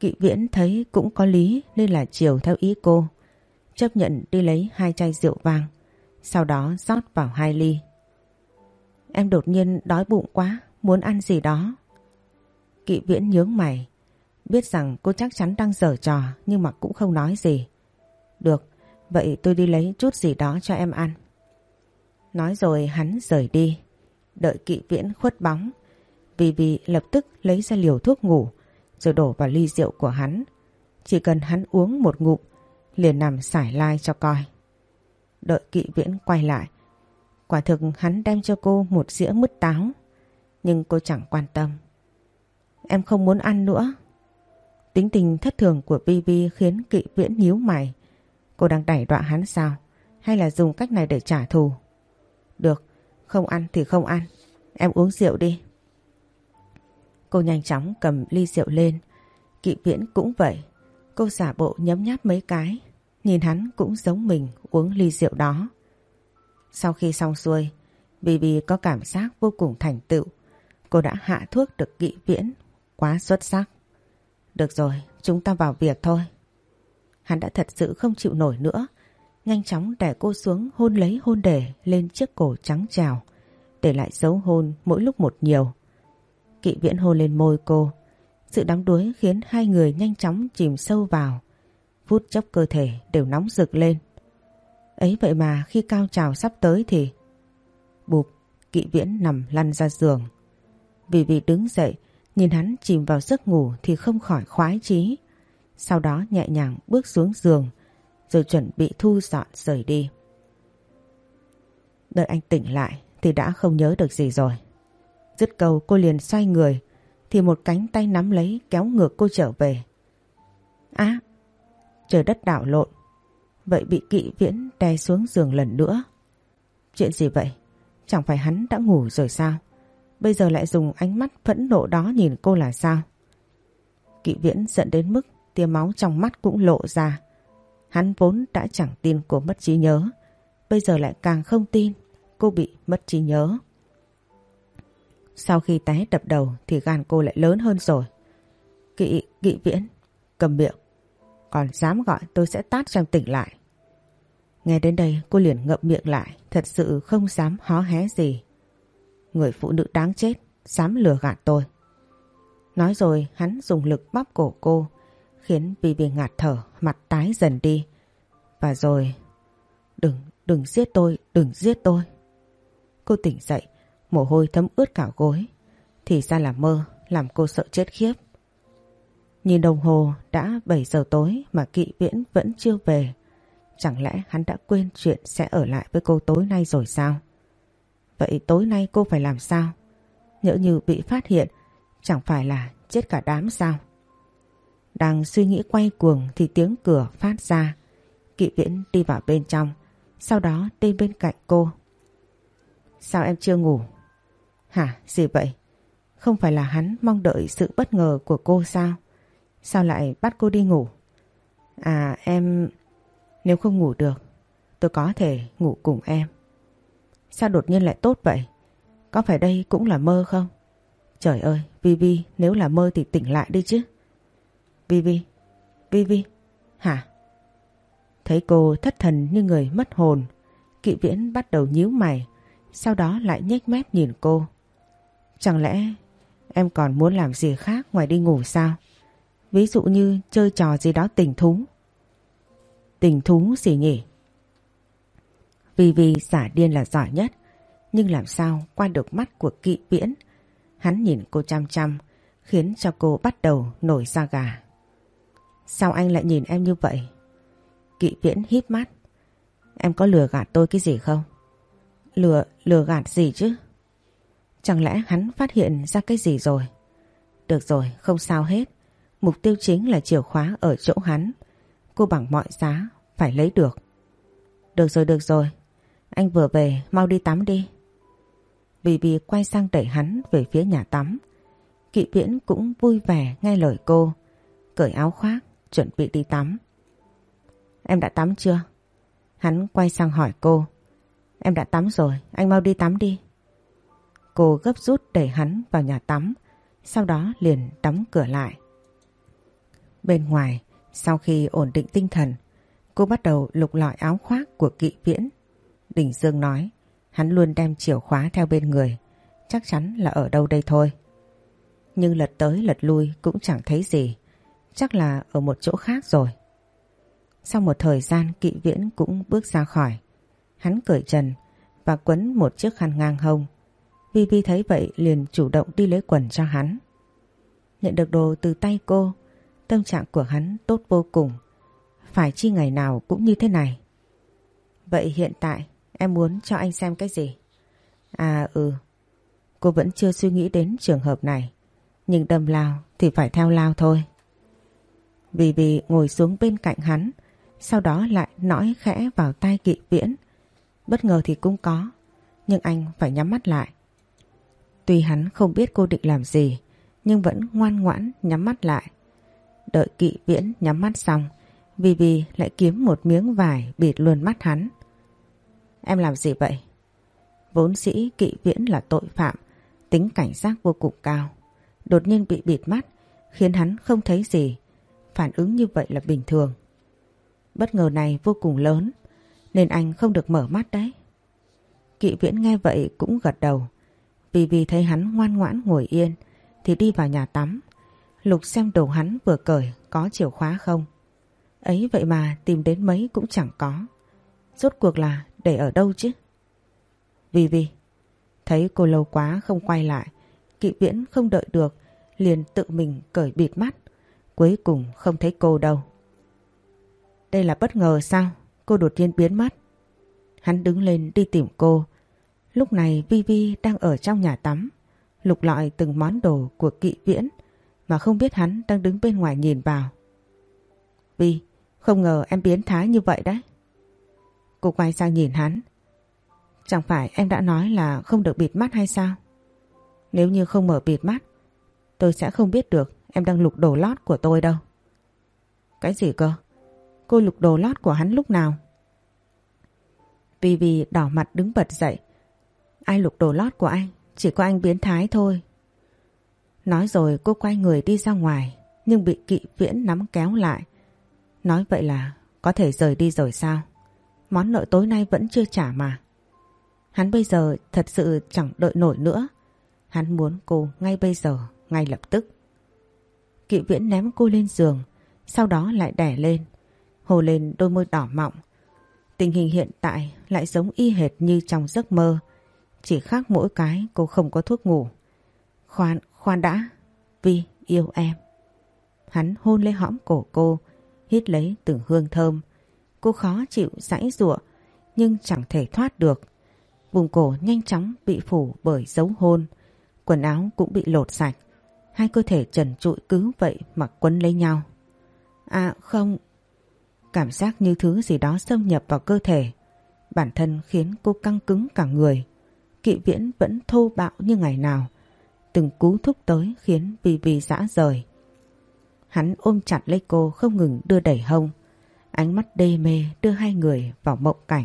Kỵ viễn thấy cũng có lý nên là chiều theo ý cô. Chấp nhận đi lấy hai chai rượu vang. Sau đó rót vào hai ly. Em đột nhiên đói bụng quá, muốn ăn gì đó. Kỵ viễn nhướng mày. Biết rằng cô chắc chắn đang dở trò nhưng mà cũng không nói gì. Được, vậy tôi đi lấy chút gì đó cho em ăn. Nói rồi hắn rời đi. Đợi kỵ viễn khuất bóng. Vì vì lập tức lấy ra liều thuốc ngủ rồi đổ vào ly rượu của hắn. Chỉ cần hắn uống một ngụm liền nằm sải lai cho coi. Đợi kỵ viễn quay lại. Quả thực hắn đem cho cô một dĩa mứt táo. Nhưng cô chẳng quan tâm. Em không muốn ăn nữa. Tính tình thất thường của BB khiến kỵ viễn nhíu mày. Cô đang đẩy đọa hắn sao? Hay là dùng cách này để trả thù? Được, không ăn thì không ăn. Em uống rượu đi. Cô nhanh chóng cầm ly rượu lên. Kỵ viễn cũng vậy. Cô giả bộ nhấm nháp mấy cái. Nhìn hắn cũng giống mình uống ly rượu đó. Sau khi xong xuôi, Bibi có cảm giác vô cùng thành tựu. Cô đã hạ thuốc được kỵ viễn. Quá xuất sắc. Được rồi, chúng ta vào việc thôi. Hắn đã thật sự không chịu nổi nữa. Nhanh chóng đè cô xuống hôn lấy hôn để lên chiếc cổ trắng trào. Để lại dấu hôn mỗi lúc một nhiều. Kỵ viễn hôn lên môi cô. Sự đắm đuối khiến hai người nhanh chóng chìm sâu vào. Phút chốc cơ thể đều nóng rực lên. Ấy vậy mà khi cao trào sắp tới thì... Bụp, kỵ viễn nằm lăn ra giường. Vì vì đứng dậy, nhìn hắn chìm vào giấc ngủ thì không khỏi khoái chí. Sau đó nhẹ nhàng bước xuống giường, rồi chuẩn bị thu dọn rời đi. Đợi anh tỉnh lại thì đã không nhớ được gì rồi. Dứt câu cô liền xoay người thì một cánh tay nắm lấy kéo ngược cô trở về. Á, trời đất đảo lộn. Vậy bị kỵ viễn đè xuống giường lần nữa. Chuyện gì vậy? Chẳng phải hắn đã ngủ rồi sao? Bây giờ lại dùng ánh mắt phẫn nộ đó nhìn cô là sao? Kỵ viễn giận đến mức tia máu trong mắt cũng lộ ra. Hắn vốn đã chẳng tin cô mất trí nhớ. Bây giờ lại càng không tin cô bị mất trí nhớ. Sau khi té đập đầu thì gan cô lại lớn hơn rồi. Kỵ, kỵ viễn, cầm miệng. Còn dám gọi tôi sẽ tát cho em tỉnh lại. Nghe đến đây cô liền ngậm miệng lại, thật sự không dám hó hé gì. Người phụ nữ đáng chết, dám lừa gạt tôi. Nói rồi hắn dùng lực bóp cổ cô, khiến Bibi ngạt thở, mặt tái dần đi. Và rồi, đừng, đừng giết tôi, đừng giết tôi. Cô tỉnh dậy, mồ hôi thấm ướt cả gối. Thì ra là mơ, làm cô sợ chết khiếp. Nhìn đồng hồ đã 7 giờ tối mà kỵ viễn vẫn chưa về. Chẳng lẽ hắn đã quên chuyện sẽ ở lại với cô tối nay rồi sao? Vậy tối nay cô phải làm sao? Nhỡ như bị phát hiện, chẳng phải là chết cả đám sao? Đang suy nghĩ quay cuồng thì tiếng cửa phát ra. Kỵ viễn đi vào bên trong, sau đó đi bên cạnh cô. Sao em chưa ngủ? Hả? Gì vậy? Không phải là hắn mong đợi sự bất ngờ của cô sao? Sao lại bắt cô đi ngủ? À em... Nếu không ngủ được, tôi có thể ngủ cùng em. Sao đột nhiên lại tốt vậy? Có phải đây cũng là mơ không? Trời ơi, Vivi, nếu là mơ thì tỉnh lại đi chứ. Vivi, Vivi, hả? Thấy cô thất thần như người mất hồn, kỵ viễn bắt đầu nhíu mày, sau đó lại nhếch mép nhìn cô. Chẳng lẽ em còn muốn làm gì khác ngoài đi ngủ sao? Ví dụ như chơi trò gì đó tình thú. Tình thú gì nhỉ? Vì vì giả điên là giỏi nhất, nhưng làm sao qua được mắt của kỵ viễn. Hắn nhìn cô chăm chăm, khiến cho cô bắt đầu nổi da gà. Sao anh lại nhìn em như vậy? Kỵ viễn híp mắt. Em có lừa gạt tôi cái gì không? Lừa, lừa gạt gì chứ? Chẳng lẽ hắn phát hiện ra cái gì rồi? Được rồi, không sao hết. Mục tiêu chính là chìa khóa ở chỗ hắn. Cô bằng mọi giá phải lấy được. Được rồi, được rồi. Anh vừa về, mau đi tắm đi. Bì bì quay sang đẩy hắn về phía nhà tắm. Kỵ viễn cũng vui vẻ nghe lời cô. Cởi áo khoác, chuẩn bị đi tắm. Em đã tắm chưa? Hắn quay sang hỏi cô. Em đã tắm rồi, anh mau đi tắm đi. Cô gấp rút đẩy hắn vào nhà tắm, sau đó liền đóng cửa lại. Bên ngoài, sau khi ổn định tinh thần, cô bắt đầu lục lọi áo khoác của kỵ viễn. Đình Dương nói, hắn luôn đem chìa khóa theo bên người, chắc chắn là ở đâu đây thôi. Nhưng lật tới lật lui cũng chẳng thấy gì, chắc là ở một chỗ khác rồi. Sau một thời gian kỵ viễn cũng bước ra khỏi. Hắn cởi trần và quấn một chiếc khăn ngang hông. Vi Vi thấy vậy liền chủ động đi lấy quần cho hắn. Nhận được đồ từ tay cô, tâm trạng của hắn tốt vô cùng. Phải chi ngày nào cũng như thế này. Vậy hiện tại em muốn cho anh xem cái gì? À ừ, cô vẫn chưa suy nghĩ đến trường hợp này. Nhưng đâm lao thì phải theo lao thôi. Vì vì ngồi xuống bên cạnh hắn, sau đó lại nõi khẽ vào tai kỵ viễn. Bất ngờ thì cũng có, nhưng anh phải nhắm mắt lại. Tuy hắn không biết cô định làm gì, nhưng vẫn ngoan ngoãn nhắm mắt lại. Đợi kỵ viễn nhắm mắt xong, Vivi lại kiếm một miếng vải bịt luôn mắt hắn. Em làm gì vậy? Vốn sĩ kỵ viễn là tội phạm, tính cảnh giác vô cùng cao. Đột nhiên bị bịt mắt, khiến hắn không thấy gì. Phản ứng như vậy là bình thường. Bất ngờ này vô cùng lớn, nên anh không được mở mắt đấy. Kỵ viễn nghe vậy cũng gật đầu. Vì vì thấy hắn ngoan ngoãn ngồi yên, thì đi vào nhà tắm. Lục xem đồ hắn vừa cởi có chìa khóa không. Ấy vậy mà tìm đến mấy cũng chẳng có. Rốt cuộc là để ở đâu chứ? Vì vì, thấy cô lâu quá không quay lại, kỵ viễn không đợi được, liền tự mình cởi bịt mắt. Cuối cùng không thấy cô đâu. Đây là bất ngờ sao? Cô đột nhiên biến mất. Hắn đứng lên đi tìm cô. Lúc này Vi Vi đang ở trong nhà tắm, lục lọi từng món đồ của kỵ viễn mà không biết hắn đang đứng bên ngoài nhìn vào. Vi, không ngờ em biến thái như vậy đấy. Cô quay sang nhìn hắn. Chẳng phải em đã nói là không được bịt mắt hay sao? Nếu như không mở bịt mắt, tôi sẽ không biết được em đang lục đồ lót của tôi đâu. Cái gì cơ? Cô lục đồ lót của hắn lúc nào? Vivi đỏ mặt đứng bật dậy. Ai lục đồ lót của anh? Chỉ có anh biến thái thôi. Nói rồi cô quay người đi ra ngoài nhưng bị kỵ viễn nắm kéo lại. Nói vậy là có thể rời đi rồi sao? Món nợ tối nay vẫn chưa trả mà. Hắn bây giờ thật sự chẳng đợi nổi nữa. Hắn muốn cô ngay bây giờ, ngay lập tức. Kỵ viễn ném cô lên giường, sau đó lại đẻ lên, hồ lên đôi môi đỏ mọng. Tình hình hiện tại lại giống y hệt như trong giấc mơ, chỉ khác mỗi cái cô không có thuốc ngủ. Khoan, khoan đã, Vi yêu em. Hắn hôn lấy hõm cổ cô, hít lấy từng hương thơm. Cô khó chịu giãy giụa nhưng chẳng thể thoát được. Vùng cổ nhanh chóng bị phủ bởi dấu hôn, quần áo cũng bị lột sạch. Hai cơ thể trần trụi cứ vậy mà quấn lấy nhau. À không, cảm giác như thứ gì đó xâm nhập vào cơ thể. Bản thân khiến cô căng cứng cả người. Kỵ viễn vẫn thô bạo như ngày nào. Từng cú thúc tới khiến Vi Vi dã rời. Hắn ôm chặt lấy cô không ngừng đưa đẩy hông. Ánh mắt đê mê đưa hai người vào mộng cảnh.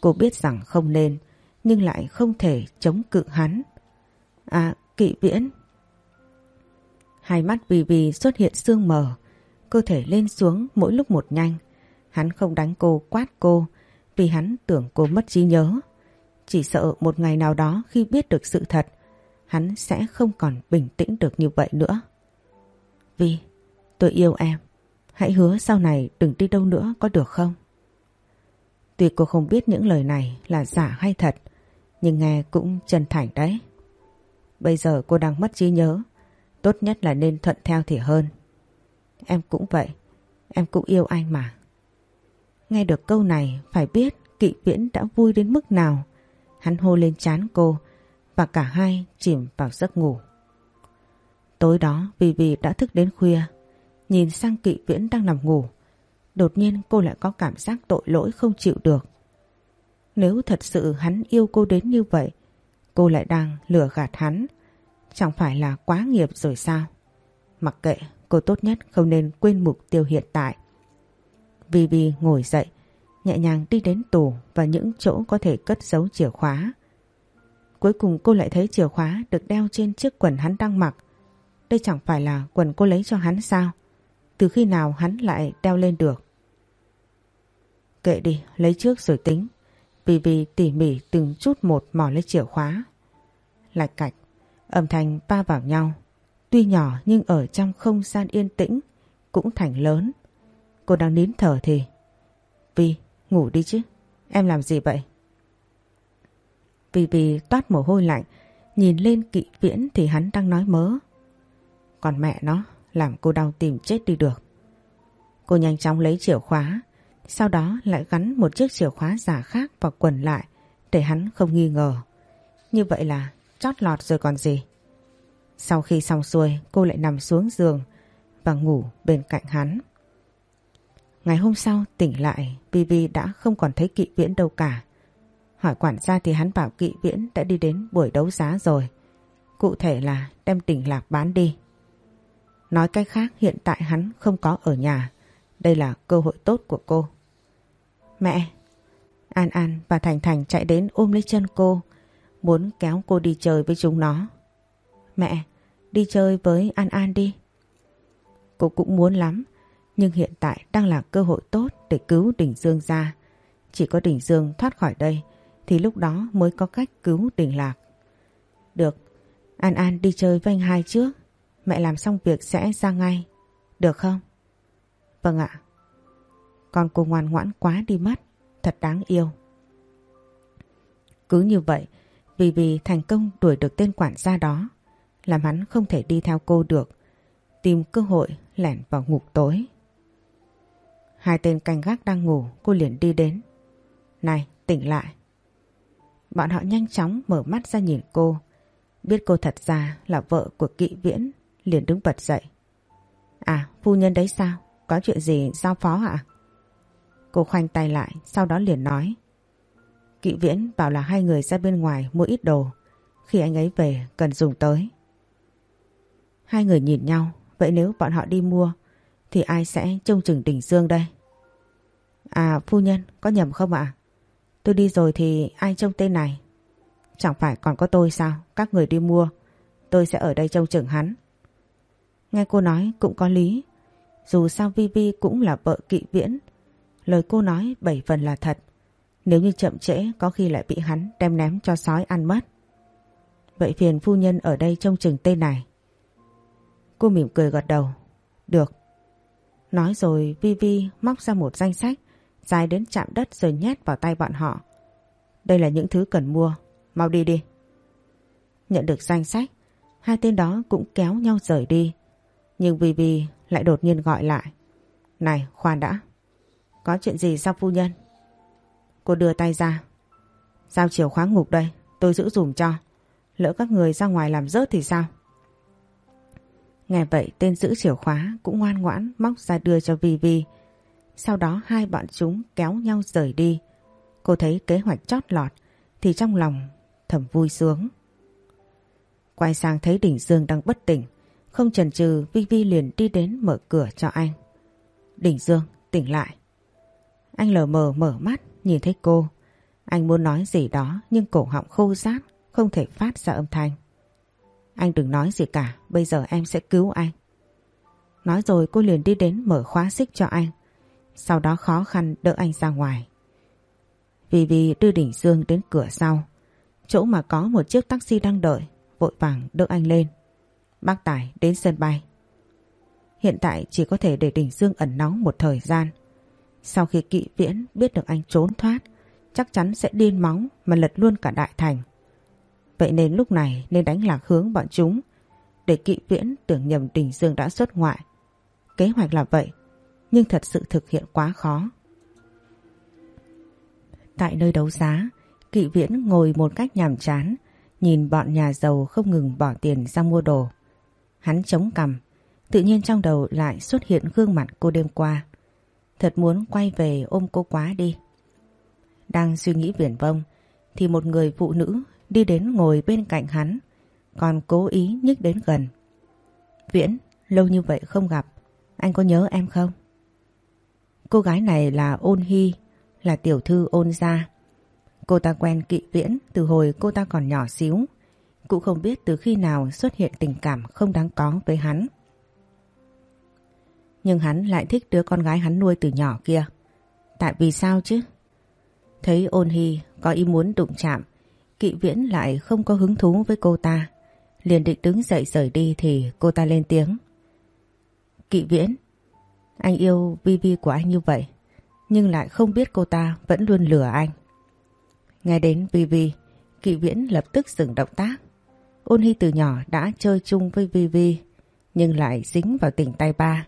Cô biết rằng không nên, nhưng lại không thể chống cự hắn. À, kỵ viễn. Hai mắt vì vì xuất hiện sương mờ, cơ thể lên xuống mỗi lúc một nhanh. Hắn không đánh cô quát cô vì hắn tưởng cô mất trí nhớ. Chỉ sợ một ngày nào đó khi biết được sự thật, hắn sẽ không còn bình tĩnh được như vậy nữa. Vì tôi yêu em, hãy hứa sau này đừng đi đâu nữa có được không? Tuy cô không biết những lời này là giả hay thật, nhưng nghe cũng chân thành đấy. Bây giờ cô đang mất trí nhớ, tốt nhất là nên thuận theo thì hơn. Em cũng vậy, em cũng yêu anh mà. Nghe được câu này phải biết kỵ viễn đã vui đến mức nào. Hắn hô lên chán cô và cả hai chìm vào giấc ngủ. Tối đó vì vì đã thức đến khuya, nhìn sang kỵ viễn đang nằm ngủ. Đột nhiên cô lại có cảm giác tội lỗi không chịu được. Nếu thật sự hắn yêu cô đến như vậy, cô lại đang lừa gạt hắn. Chẳng phải là quá nghiệp rồi sao? Mặc kệ, cô tốt nhất không nên quên mục tiêu hiện tại. Vivi ngồi dậy, nhẹ nhàng đi đến tủ và những chỗ có thể cất giấu chìa khóa. Cuối cùng cô lại thấy chìa khóa được đeo trên chiếc quần hắn đang mặc. Đây chẳng phải là quần cô lấy cho hắn sao? Từ khi nào hắn lại đeo lên được? Kệ đi, lấy trước rồi tính. Vì vì tỉ mỉ từng chút một mò lấy chìa khóa. Lạch cạch, âm thanh pa vào nhau. Tuy nhỏ nhưng ở trong không gian yên tĩnh cũng thành lớn. Cô đang nín thở thì... Vi, ngủ đi chứ. Em làm gì vậy? Vì vì toát mồ hôi lạnh, nhìn lên kỵ viễn thì hắn đang nói mớ. Còn mẹ nó, làm cô đau tìm chết đi được. Cô nhanh chóng lấy chìa khóa, sau đó lại gắn một chiếc chìa khóa giả khác vào quần lại để hắn không nghi ngờ. Như vậy là chót lọt rồi còn gì. Sau khi xong xuôi cô lại nằm xuống giường và ngủ bên cạnh hắn. Ngày hôm sau, tỉnh lại, Vivi đã không còn thấy kỵ viễn đâu cả. Hỏi quản gia thì hắn bảo kỵ viễn đã đi đến buổi đấu giá rồi. Cụ thể là đem tỉnh lạc bán đi. Nói cách khác, hiện tại hắn không có ở nhà. Đây là cơ hội tốt của cô. Mẹ! An An và Thành Thành chạy đến ôm lấy chân cô. Muốn kéo cô đi chơi với chúng nó. Mẹ! Đi chơi với An An đi. Cô cũng muốn lắm. Nhưng hiện tại đang là cơ hội tốt để cứu Đình Dương ra. Chỉ có Đình Dương thoát khỏi đây thì lúc đó mới có cách cứu Đình Lạc. Được, An An đi chơi với anh hai trước. Mẹ làm xong việc sẽ ra ngay. Được không? Vâng ạ. Con cô ngoan ngoãn quá đi mất. Thật đáng yêu. Cứ như vậy, vì vì thành công đuổi được tên quản gia đó, làm hắn không thể đi theo cô được. Tìm cơ hội lẻn vào ngục tối. Hai tên canh gác đang ngủ, cô liền đi đến. Này, tỉnh lại. Bọn họ nhanh chóng mở mắt ra nhìn cô. Biết cô thật ra là vợ của kỵ viễn, liền đứng bật dậy. À, phu nhân đấy sao? Có chuyện gì giao phó ạ? Cô khoanh tay lại, sau đó liền nói. Kỵ viễn bảo là hai người ra bên ngoài mua ít đồ. Khi anh ấy về cần dùng tới. Hai người nhìn nhau, vậy nếu bọn họ đi mua thì ai sẽ trông chừng đỉnh dương đây? À phu nhân, có nhầm không ạ? Tôi đi rồi thì ai trông tên này? Chẳng phải còn có tôi sao? Các người đi mua, tôi sẽ ở đây trông chừng hắn. Nghe cô nói cũng có lý. Dù sao Vi Vi cũng là vợ kỵ viễn. Lời cô nói bảy phần là thật. Nếu như chậm trễ, có khi lại bị hắn đem ném cho sói ăn mất. Vậy phiền phu nhân ở đây trông chừng tên này. Cô mỉm cười gật đầu. Được. Nói rồi Vi Vi móc ra một danh sách dài đến chạm đất rồi nhét vào tay bọn họ. Đây là những thứ cần mua, mau đi đi. Nhận được danh sách, hai tên đó cũng kéo nhau rời đi. Nhưng Vi Vi lại đột nhiên gọi lại. Này, khoan đã. Có chuyện gì sao phu nhân? Cô đưa tay ra. Giao chiều khóa ngục đây, tôi giữ dùm cho. Lỡ các người ra ngoài làm rớt thì sao? Nghe vậy, tên giữ chìa khóa cũng ngoan ngoãn móc ra đưa cho Vi Vi. Sau đó hai bọn chúng kéo nhau rời đi. Cô thấy kế hoạch chót lọt, thì trong lòng thầm vui sướng. Quay sang thấy Đình Dương đang bất tỉnh. Không chần chừ, Vi Vi liền đi đến mở cửa cho anh. Đình Dương, tỉnh lại. Anh lờ mờ mở mắt, nhìn thấy cô. Anh muốn nói gì đó, nhưng cổ họng khô rát, không thể phát ra âm thanh. Anh đừng nói gì cả, bây giờ em sẽ cứu anh. Nói rồi cô liền đi đến mở khóa xích cho anh. Sau đó khó khăn đỡ anh ra ngoài. Vì vì đưa đỉnh Dương đến cửa sau. Chỗ mà có một chiếc taxi đang đợi, vội vàng đỡ anh lên. Bác Tài đến sân bay. Hiện tại chỉ có thể để đỉnh Dương ẩn náu một thời gian. Sau khi kỵ viễn biết được anh trốn thoát, chắc chắn sẽ điên máu mà lật luôn cả đại thành. Vậy nên lúc này nên đánh lạc hướng bọn chúng để kỵ viễn tưởng nhầm Đình Dương đã xuất ngoại. Kế hoạch là vậy, nhưng thật sự thực hiện quá khó. Tại nơi đấu giá, kỵ viễn ngồi một cách nhàm chán, nhìn bọn nhà giàu không ngừng bỏ tiền ra mua đồ. Hắn chống cằm, tự nhiên trong đầu lại xuất hiện gương mặt cô đêm qua. Thật muốn quay về ôm cô quá đi. Đang suy nghĩ viển vông thì một người phụ nữ đi đến ngồi bên cạnh hắn còn cố ý nhích đến gần. Viễn, lâu như vậy không gặp, anh có nhớ em không? Cô gái này là Ôn Hy, là tiểu thư ôn gia. Cô ta quen kỵ viễn từ hồi cô ta còn nhỏ xíu. Cũng không biết từ khi nào xuất hiện tình cảm không đáng có với hắn. Nhưng hắn lại thích đứa con gái hắn nuôi từ nhỏ kia. Tại vì sao chứ? Thấy ôn hy có ý muốn đụng chạm, kỵ viễn lại không có hứng thú với cô ta. Liền định đứng dậy rời đi thì cô ta lên tiếng. Kỵ viễn, anh yêu Vi Vi của anh như vậy, nhưng lại không biết cô ta vẫn luôn lừa anh. Nghe đến Vi Vi, kỵ viễn lập tức dừng động tác. Ôn Hy từ nhỏ đã chơi chung với Vi Vi, nhưng lại dính vào tình tay ba,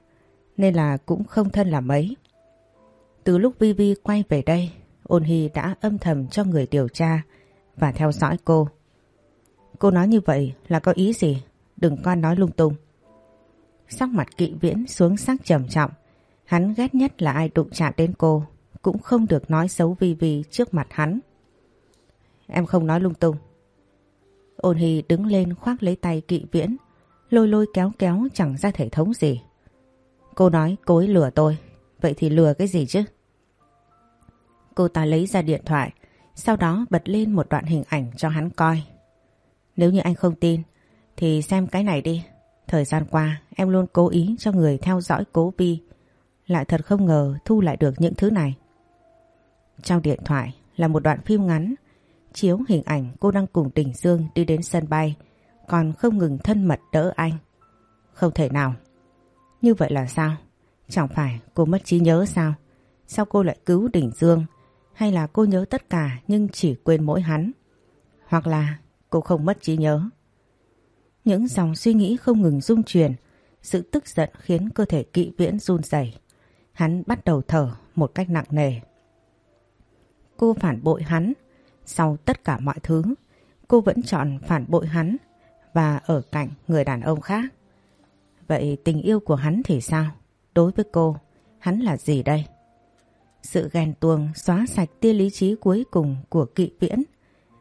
nên là cũng không thân là mấy. Từ lúc Vi Vi quay về đây, Ôn Hy đã âm thầm cho người điều tra và theo dõi cô. Cô nói như vậy là có ý gì? Đừng con nói lung tung. Sắc mặt kỵ viễn xuống sắc trầm trọng. Hắn ghét nhất là ai đụng chạm đến cô. Cũng không được nói xấu Vi Vi trước mặt hắn. Em không nói lung tung. Ôn Hy đứng lên khoác lấy tay kỵ viễn. Lôi lôi kéo kéo chẳng ra thể thống gì. Cô nói, cô ấy lừa tôi. Vậy thì lừa cái gì chứ? Cô ta lấy ra điện thoại. Sau đó bật lên một đoạn hình ảnh cho hắn coi. Nếu như anh không tin, thì xem cái này đi. Thời gian qua, em luôn cố ý cho người theo dõi cố Vi. Lại thật không ngờ thu lại được những thứ này. Trong điện thoại là một đoạn phim ngắn, chiếu hình ảnh cô đang cùng Đình Dương đi đến sân bay, còn không ngừng thân mật đỡ anh. Không thể nào. Như vậy là sao? Chẳng phải cô mất trí nhớ sao? Sao cô lại cứu Đình Dương? Hay là cô nhớ tất cả nhưng chỉ quên mỗi hắn? Hoặc là cô không mất trí nhớ? Những dòng suy nghĩ không ngừng dung truyền, sự tức giận khiến cơ thể kỵ viễn run rẩy. Hắn bắt đầu thở một cách nặng nề. Cô phản bội hắn, sau tất cả mọi thứ, cô vẫn chọn phản bội hắn và ở cạnh người đàn ông khác. Vậy tình yêu của hắn thì sao? Đối với cô, hắn là gì đây? Sự ghen tuông xóa sạch tia lý trí cuối cùng của kỵ viễn.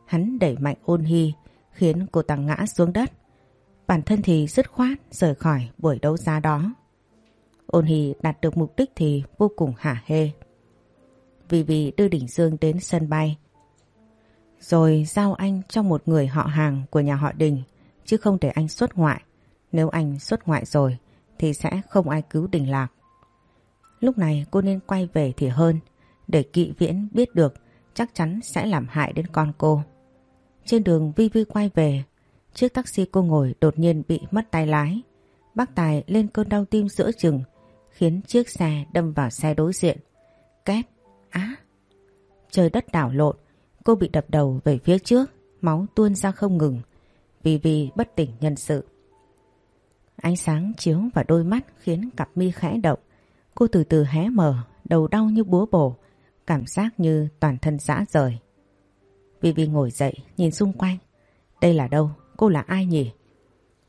Hắn đẩy mạnh ôn hy, khiến cô ta ngã xuống đất. Bản thân thì dứt khoát rời khỏi buổi đấu giá đó. Ôn Hy đạt được mục đích thì vô cùng hả hê. Vì vì đưa Đỉnh Dương đến sân bay. Rồi giao anh cho một người họ hàng của nhà họ Đình chứ không để anh xuất ngoại. Nếu anh xuất ngoại rồi thì sẽ không ai cứu Đình Lạc. Lúc này cô nên quay về thì hơn để kỵ viễn biết được chắc chắn sẽ làm hại đến con cô. Trên đường Vi Vi quay về Chiếc taxi cô ngồi đột nhiên bị mất tay lái. Bác Tài lên cơn đau tim giữa chừng khiến chiếc xe đâm vào xe đối diện. Kép, á. Trời đất đảo lộn, cô bị đập đầu về phía trước, máu tuôn ra không ngừng. Vì vì bất tỉnh nhân sự. Ánh sáng chiếu vào đôi mắt khiến cặp mi khẽ động. Cô từ từ hé mở, đầu đau như búa bổ, cảm giác như toàn thân rã rời. Vì vì ngồi dậy, nhìn xung quanh. Đây là đâu? cô là ai nhỉ?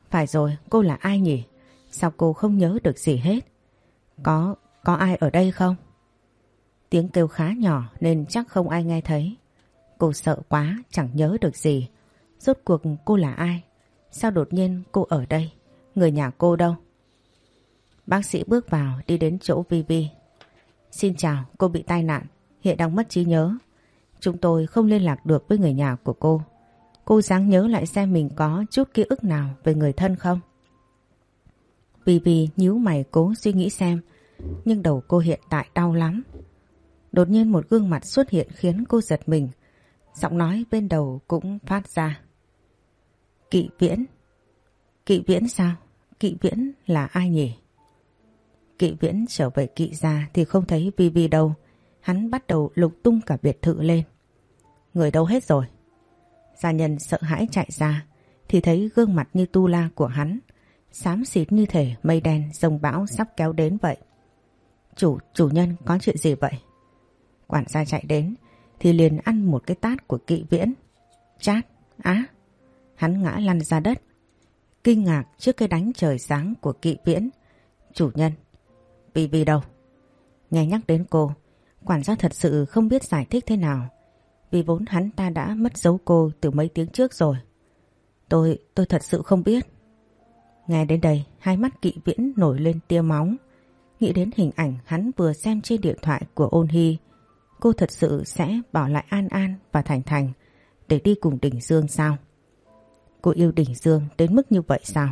Phải rồi, cô là ai nhỉ? Sao cô không nhớ được gì hết? Có, có ai ở đây không? Tiếng kêu khá nhỏ nên chắc không ai nghe thấy. Cô sợ quá, chẳng nhớ được gì. Rốt cuộc cô là ai? Sao đột nhiên cô ở đây? Người nhà cô đâu? Bác sĩ bước vào đi đến chỗ Vivi. Xin chào, cô bị tai nạn, hiện đang mất trí nhớ. Chúng tôi không liên lạc được với người nhà của cô. Cô dáng nhớ lại xem mình có chút ký ức nào về người thân không? Vivi nhíu mày cố suy nghĩ xem, nhưng đầu cô hiện tại đau lắm. Đột nhiên một gương mặt xuất hiện khiến cô giật mình, giọng nói bên đầu cũng phát ra. Kỵ viễn? Kỵ viễn sao? Kỵ viễn là ai nhỉ? Kỵ viễn trở về kỵ gia thì không thấy Vi Vi đâu. Hắn bắt đầu lục tung cả biệt thự lên. Người đâu hết rồi? Gia nhân sợ hãi chạy ra thì thấy gương mặt như tu la của hắn xám xịt như thể mây đen rồng bão sắp kéo đến vậy. Chủ, chủ nhân có chuyện gì vậy? Quản gia chạy đến thì liền ăn một cái tát của kỵ viễn. Chát, á, hắn ngã lăn ra đất. Kinh ngạc trước cái đánh trời sáng của kỵ viễn. Chủ nhân, vì vì đâu? Nghe nhắc đến cô, quản gia thật sự không biết giải thích thế nào Vì vốn hắn ta đã mất dấu cô từ mấy tiếng trước rồi. Tôi, tôi thật sự không biết. Nghe đến đây, hai mắt kỵ viễn nổi lên tia máu. Nghĩ đến hình ảnh hắn vừa xem trên điện thoại của ôn hy. Cô thật sự sẽ bỏ lại An An và Thành Thành để đi cùng Đình Dương sao? Cô yêu Đình Dương đến mức như vậy sao?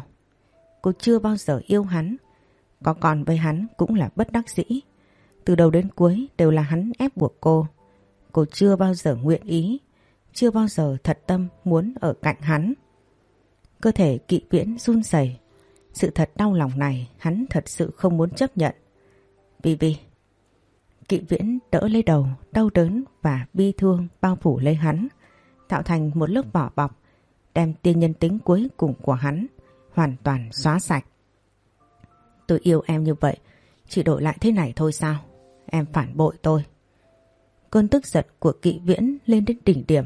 Cô chưa bao giờ yêu hắn. Có còn với hắn cũng là bất đắc dĩ. Từ đầu đến cuối đều là hắn ép buộc cô. Cô chưa bao giờ nguyện ý, chưa bao giờ thật tâm muốn ở cạnh hắn. Cơ thể kỵ viễn run rẩy Sự thật đau lòng này hắn thật sự không muốn chấp nhận. Vì vì Kỵ viễn đỡ lấy đầu, đau đớn và bi thương bao phủ lấy hắn, tạo thành một lớp vỏ bọc, đem tiên nhân tính cuối cùng của hắn hoàn toàn xóa sạch. Tôi yêu em như vậy, chỉ đổi lại thế này thôi sao? Em phản bội tôi. Cơn tức giận của kỵ viễn lên đến đỉnh điểm.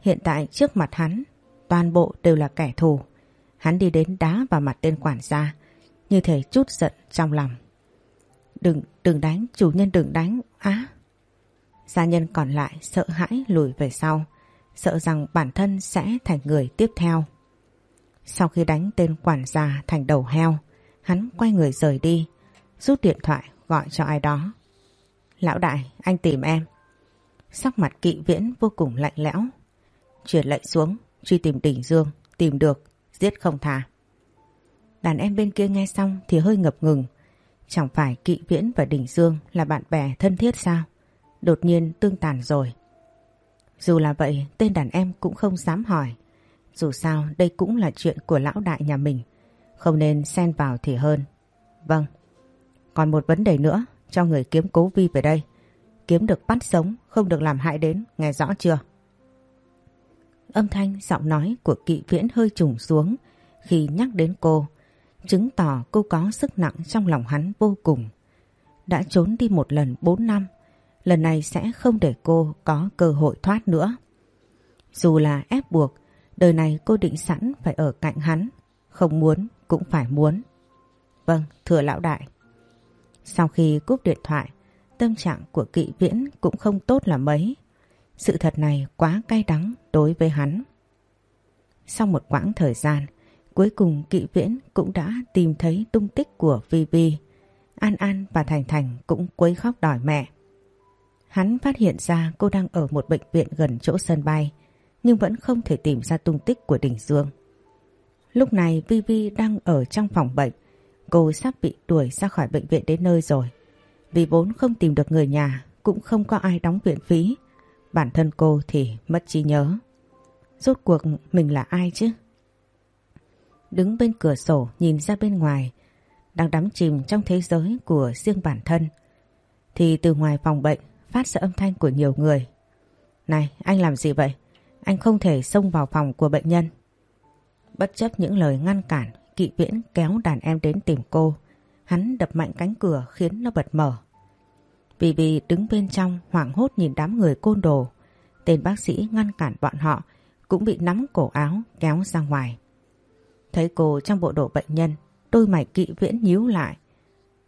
Hiện tại trước mặt hắn, toàn bộ đều là kẻ thù. Hắn đi đến đá vào mặt tên quản gia, như thể chút giận trong lòng. Đừng, đừng đánh, chủ nhân đừng đánh, á. Gia nhân còn lại sợ hãi lùi về sau, sợ rằng bản thân sẽ thành người tiếp theo. Sau khi đánh tên quản gia thành đầu heo, hắn quay người rời đi, rút điện thoại gọi cho ai đó. Lão đại, anh tìm em. Sắc mặt kỵ viễn vô cùng lạnh lẽo. Chuyển lệnh xuống, truy tìm đỉnh dương, tìm được, giết không thà. Đàn em bên kia nghe xong thì hơi ngập ngừng. Chẳng phải kỵ viễn và đỉnh dương là bạn bè thân thiết sao? Đột nhiên tương tàn rồi. Dù là vậy, tên đàn em cũng không dám hỏi. Dù sao đây cũng là chuyện của lão đại nhà mình. Không nên xen vào thì hơn. Vâng. Còn một vấn đề nữa, cho người kiếm cố vi về đây. Kiếm được bắt sống, không được làm hại đến, nghe rõ chưa? Âm thanh giọng nói của kỵ viễn hơi trùng xuống khi nhắc đến cô, chứng tỏ cô có sức nặng trong lòng hắn vô cùng. Đã trốn đi một lần 4 năm, lần này sẽ không để cô có cơ hội thoát nữa. Dù là ép buộc, đời này cô định sẵn phải ở cạnh hắn, không muốn cũng phải muốn. Vâng, thưa lão đại. Sau khi cúp điện thoại, tâm trạng của kỵ viễn cũng không tốt là mấy. Sự thật này quá cay đắng đối với hắn. Sau một quãng thời gian, cuối cùng kỵ viễn cũng đã tìm thấy tung tích của Vi Vi. An An và Thành Thành cũng quấy khóc đòi mẹ. Hắn phát hiện ra cô đang ở một bệnh viện gần chỗ sân bay, nhưng vẫn không thể tìm ra tung tích của Đình Dương. Lúc này Vi Vi đang ở trong phòng bệnh, cô sắp bị đuổi ra khỏi bệnh viện đến nơi rồi. Vì vốn không tìm được người nhà, cũng không có ai đóng viện phí, bản thân cô thì mất trí nhớ. Rốt cuộc mình là ai chứ? Đứng bên cửa sổ nhìn ra bên ngoài, đang đắm chìm trong thế giới của riêng bản thân, thì từ ngoài phòng bệnh phát ra âm thanh của nhiều người. Này, anh làm gì vậy? Anh không thể xông vào phòng của bệnh nhân. Bất chấp những lời ngăn cản, kỵ viễn kéo đàn em đến tìm cô. Hắn đập mạnh cánh cửa khiến nó bật mở. Vì vì đứng bên trong hoảng hốt nhìn đám người côn đồ. Tên bác sĩ ngăn cản bọn họ cũng bị nắm cổ áo kéo ra ngoài. Thấy cô trong bộ đồ bệnh nhân, đôi mày kỵ viễn nhíu lại.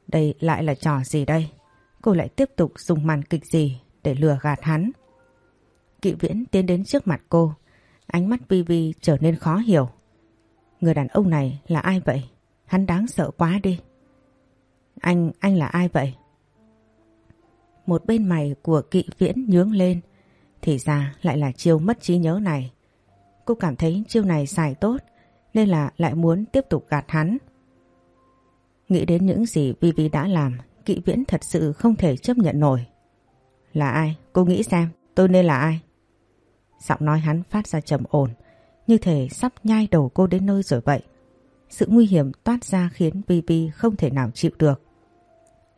Đây lại là trò gì đây? Cô lại tiếp tục dùng màn kịch gì để lừa gạt hắn? Kỵ viễn tiến đến trước mặt cô. Ánh mắt Vi Vi trở nên khó hiểu. Người đàn ông này là ai vậy? Hắn đáng sợ quá đi. Anh, anh là ai vậy? Một bên mày của kỵ viễn nhướng lên. Thì ra lại là chiêu mất trí nhớ này. Cô cảm thấy chiêu này xài tốt nên là lại muốn tiếp tục gạt hắn. Nghĩ đến những gì Vivi đã làm, kỵ viễn thật sự không thể chấp nhận nổi. Là ai? Cô nghĩ xem, tôi nên là ai? Giọng nói hắn phát ra trầm ổn, như thể sắp nhai đầu cô đến nơi rồi vậy. Sự nguy hiểm toát ra khiến Bibi không thể nào chịu được.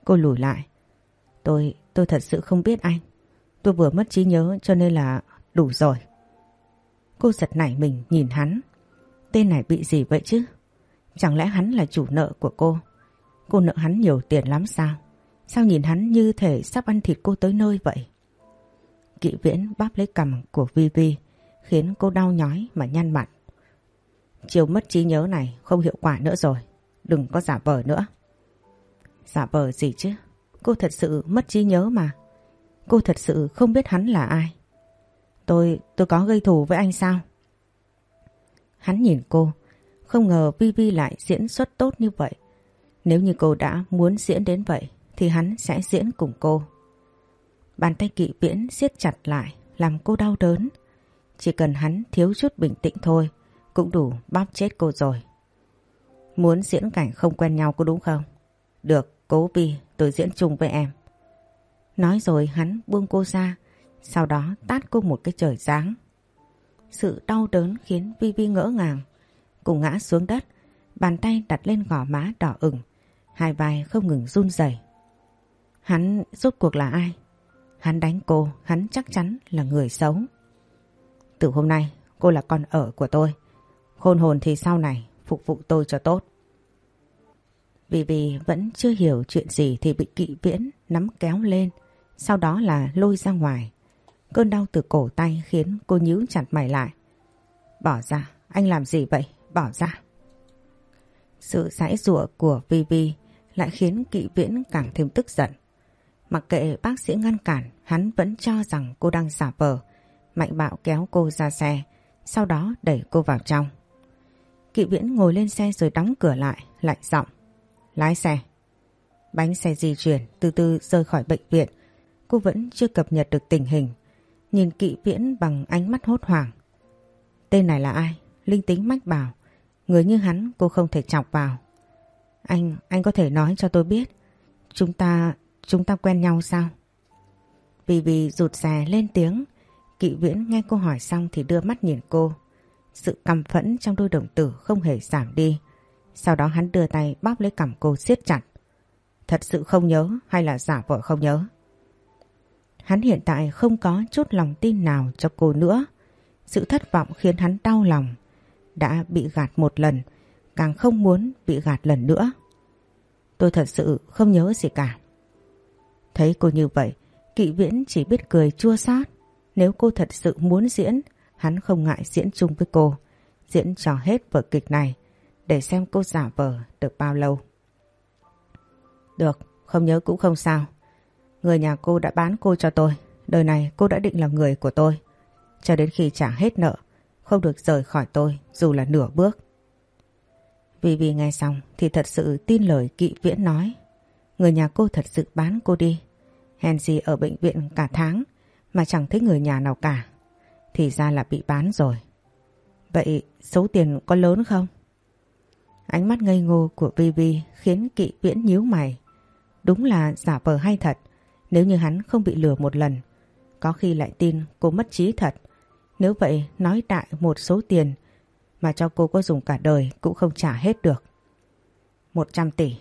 Cô lùi lại. Tôi, tôi thật sự không biết anh. Tôi vừa mất trí nhớ cho nên là đủ rồi. Cô giật nảy mình nhìn hắn. Tên này bị gì vậy chứ? Chẳng lẽ hắn là chủ nợ của cô? Cô nợ hắn nhiều tiền lắm sao? Sao nhìn hắn như thể sắp ăn thịt cô tới nơi vậy? Kỵ viễn bắp lấy cằm của Vivi. Vi khiến cô đau nhói mà nhăn mặt. Chiều mất trí nhớ này không hiệu quả nữa rồi. Đừng có giả vờ nữa. Giả vờ gì chứ? Cô thật sự mất trí nhớ mà. Cô thật sự không biết hắn là ai. Tôi, tôi có gây thù với anh sao? Hắn nhìn cô, không ngờ Vi Vi lại diễn xuất tốt như vậy. Nếu như cô đã muốn diễn đến vậy thì hắn sẽ diễn cùng cô. Bàn tay kỵ viễn siết chặt lại làm cô đau đớn. Chỉ cần hắn thiếu chút bình tĩnh thôi cũng đủ bóp chết cô rồi. Muốn diễn cảnh không quen nhau có đúng không? Được, cố Vi, tôi diễn chung với em. Nói rồi hắn buông cô ra, sau đó tát cô một cái trời giáng. Sự đau đớn khiến Vi Vi ngỡ ngàng, cùng ngã xuống đất, bàn tay đặt lên gò má đỏ ửng, hai vai không ngừng run rẩy. Hắn rốt cuộc là ai? Hắn đánh cô, hắn chắc chắn là người xấu. Từ hôm nay, cô là con ở của tôi. Khôn hồn thì sau này, phục vụ tôi cho tốt. Vì vì vẫn chưa hiểu chuyện gì thì bị kỵ viễn nắm kéo lên, sau đó là lôi ra ngoài. Cơn đau từ cổ tay khiến cô nhíu chặt mày lại. Bỏ ra, anh làm gì vậy? Bỏ ra. Sự sãi rủa của vì vì lại khiến kỵ viễn càng thêm tức giận. Mặc kệ bác sĩ ngăn cản, hắn vẫn cho rằng cô đang giả vờ. Mạnh bạo kéo cô ra xe, sau đó đẩy cô vào trong. Kỵ viễn ngồi lên xe rồi đóng cửa lại, lạnh giọng. Lái xe. Bánh xe di chuyển từ từ rời khỏi bệnh viện. Cô vẫn chưa cập nhật được tình hình. Nhìn kỵ viễn bằng ánh mắt hốt hoảng. Tên này là ai? Linh tính mách bảo. Người như hắn cô không thể chọc vào. Anh, anh có thể nói cho tôi biết. Chúng ta, chúng ta quen nhau sao? Vì vì rụt rè lên tiếng. Kỵ viễn nghe cô hỏi xong thì đưa mắt nhìn cô. Sự căm phẫn trong đôi đồng tử không hề giảm đi. Sau đó hắn đưa tay bóp lấy cằm cô siết chặt. Thật sự không nhớ hay là giả vợ không nhớ? Hắn hiện tại không có chút lòng tin nào cho cô nữa. Sự thất vọng khiến hắn đau lòng. Đã bị gạt một lần, càng không muốn bị gạt lần nữa. Tôi thật sự không nhớ gì cả. Thấy cô như vậy, kỵ viễn chỉ biết cười chua xót. Nếu cô thật sự muốn diễn, hắn không ngại diễn chung với cô. Diễn trò hết vở kịch này để xem cô giả vờ được bao lâu. Được, không nhớ cũng không sao. Người nhà cô đã bán cô cho tôi. Đời này cô đã định là người của tôi. Cho đến khi trả hết nợ, không được rời khỏi tôi dù là nửa bước. Vì vì nghe xong thì thật sự tin lời kỵ viễn nói. Người nhà cô thật sự bán cô đi. Hèn gì ở bệnh viện cả tháng mà chẳng thấy người nhà nào cả. Thì ra là bị bán rồi. Vậy số tiền có lớn không? Ánh mắt ngây ngô của Vivi khiến kỵ viễn nhíu mày. Đúng là giả vờ hay thật. Nếu như hắn không bị lừa một lần, có khi lại tin cô mất trí thật. Nếu vậy nói đại một số tiền mà cho cô có dùng cả đời cũng không trả hết được. 100 tỷ.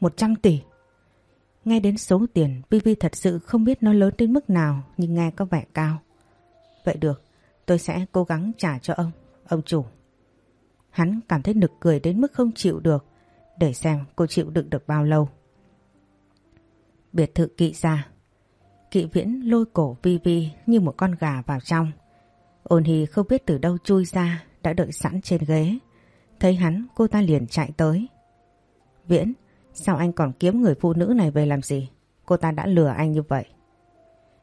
100 tỷ. Nghe đến số tiền Vivi thật sự không biết nó lớn đến mức nào nhưng nghe có vẻ cao. Vậy được, tôi sẽ cố gắng trả cho ông, ông chủ. Hắn cảm thấy nực cười đến mức không chịu được để xem cô chịu đựng được bao lâu. Biệt thự kỵ ra. Kỵ viễn lôi cổ Vi Vi như một con gà vào trong. Ôn Hy không biết từ đâu chui ra đã đợi sẵn trên ghế. Thấy hắn cô ta liền chạy tới. Viễn, sao anh còn kiếm người phụ nữ này về làm gì? Cô ta đã lừa anh như vậy.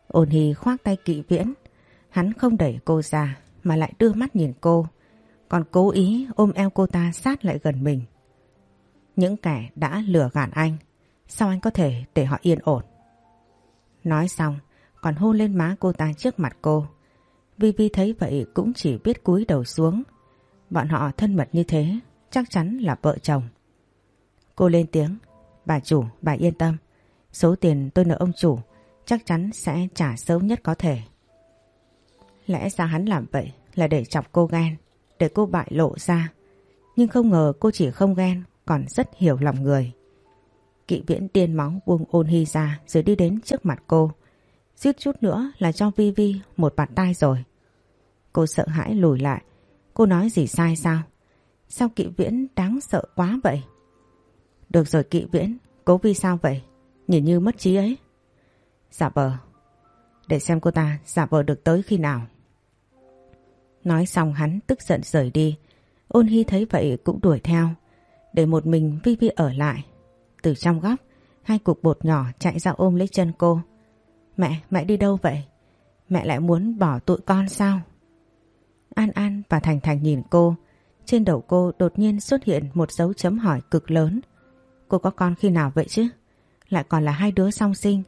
Ôn Hy khoác tay kỵ viễn. Hắn không đẩy cô ra mà lại đưa mắt nhìn cô. Còn cố ý ôm eo cô ta sát lại gần mình. Những kẻ đã lừa gạt anh Sao anh có thể để họ yên ổn? Nói xong, còn hôn lên má cô ta trước mặt cô. Vi Vi thấy vậy cũng chỉ biết cúi đầu xuống. Bọn họ thân mật như thế, chắc chắn là vợ chồng. Cô lên tiếng, bà chủ, bà yên tâm. Số tiền tôi nợ ông chủ chắc chắn sẽ trả sớm nhất có thể. Lẽ ra hắn làm vậy là để chọc cô ghen, để cô bại lộ ra. Nhưng không ngờ cô chỉ không ghen, còn rất hiểu lòng người. Kỵ viễn tiên móng buông ôn hy ra rồi đi đến trước mặt cô. Giết chút nữa là cho Vi Vi một bàn tay rồi. Cô sợ hãi lùi lại. Cô nói gì sai sao? Sao kỵ viễn đáng sợ quá vậy? Được rồi kỵ viễn, cố Vi sao vậy? Nhìn như mất trí ấy. Giả vờ. Để xem cô ta giả vờ được tới khi nào. Nói xong hắn tức giận rời đi. Ôn Hy thấy vậy cũng đuổi theo. Để một mình Vi Vi ở lại từ trong góc, hai cục bột nhỏ chạy ra ôm lấy chân cô. Mẹ, mẹ đi đâu vậy? Mẹ lại muốn bỏ tụi con sao? An An và Thành Thành nhìn cô. Trên đầu cô đột nhiên xuất hiện một dấu chấm hỏi cực lớn. Cô có con khi nào vậy chứ? Lại còn là hai đứa song sinh.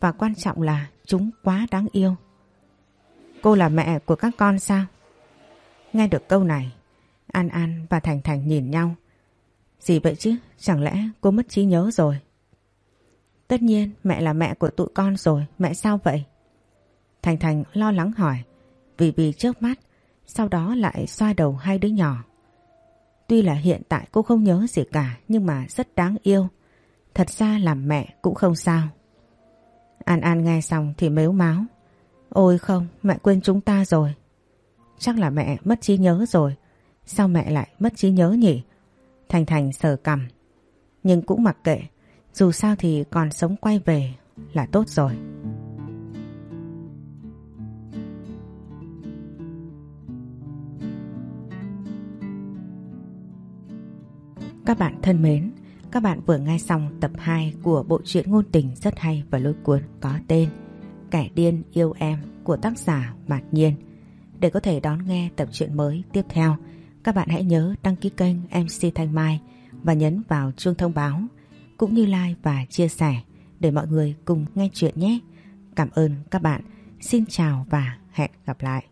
Và quan trọng là chúng quá đáng yêu. Cô là mẹ của các con sao? Nghe được câu này, An An và Thành Thành nhìn nhau. Gì vậy chứ? Chẳng lẽ cô mất trí nhớ rồi? Tất nhiên mẹ là mẹ của tụi con rồi, mẹ sao vậy? Thành Thành lo lắng hỏi, vì vì trước mắt, sau đó lại xoa đầu hai đứa nhỏ. Tuy là hiện tại cô không nhớ gì cả nhưng mà rất đáng yêu. Thật ra làm mẹ cũng không sao. An An nghe xong thì mếu máu. Ôi không, mẹ quên chúng ta rồi. Chắc là mẹ mất trí nhớ rồi. Sao mẹ lại mất trí nhớ nhỉ? Thành Thành sờ cằm. Nhưng cũng mặc kệ. Dù sao thì còn sống quay về là tốt rồi. Các bạn thân mến, các bạn vừa nghe xong tập 2 của bộ truyện ngôn tình rất hay và lôi cuốn có tên Kẻ điên yêu em của tác giả Mạt Nhiên. Để có thể đón nghe tập truyện mới tiếp theo, các bạn hãy nhớ đăng ký kênh MC Thanh Mai và nhấn vào chuông thông báo cũng như like và chia sẻ để mọi người cùng nghe chuyện nhé. Cảm ơn các bạn. Xin chào và hẹn gặp lại.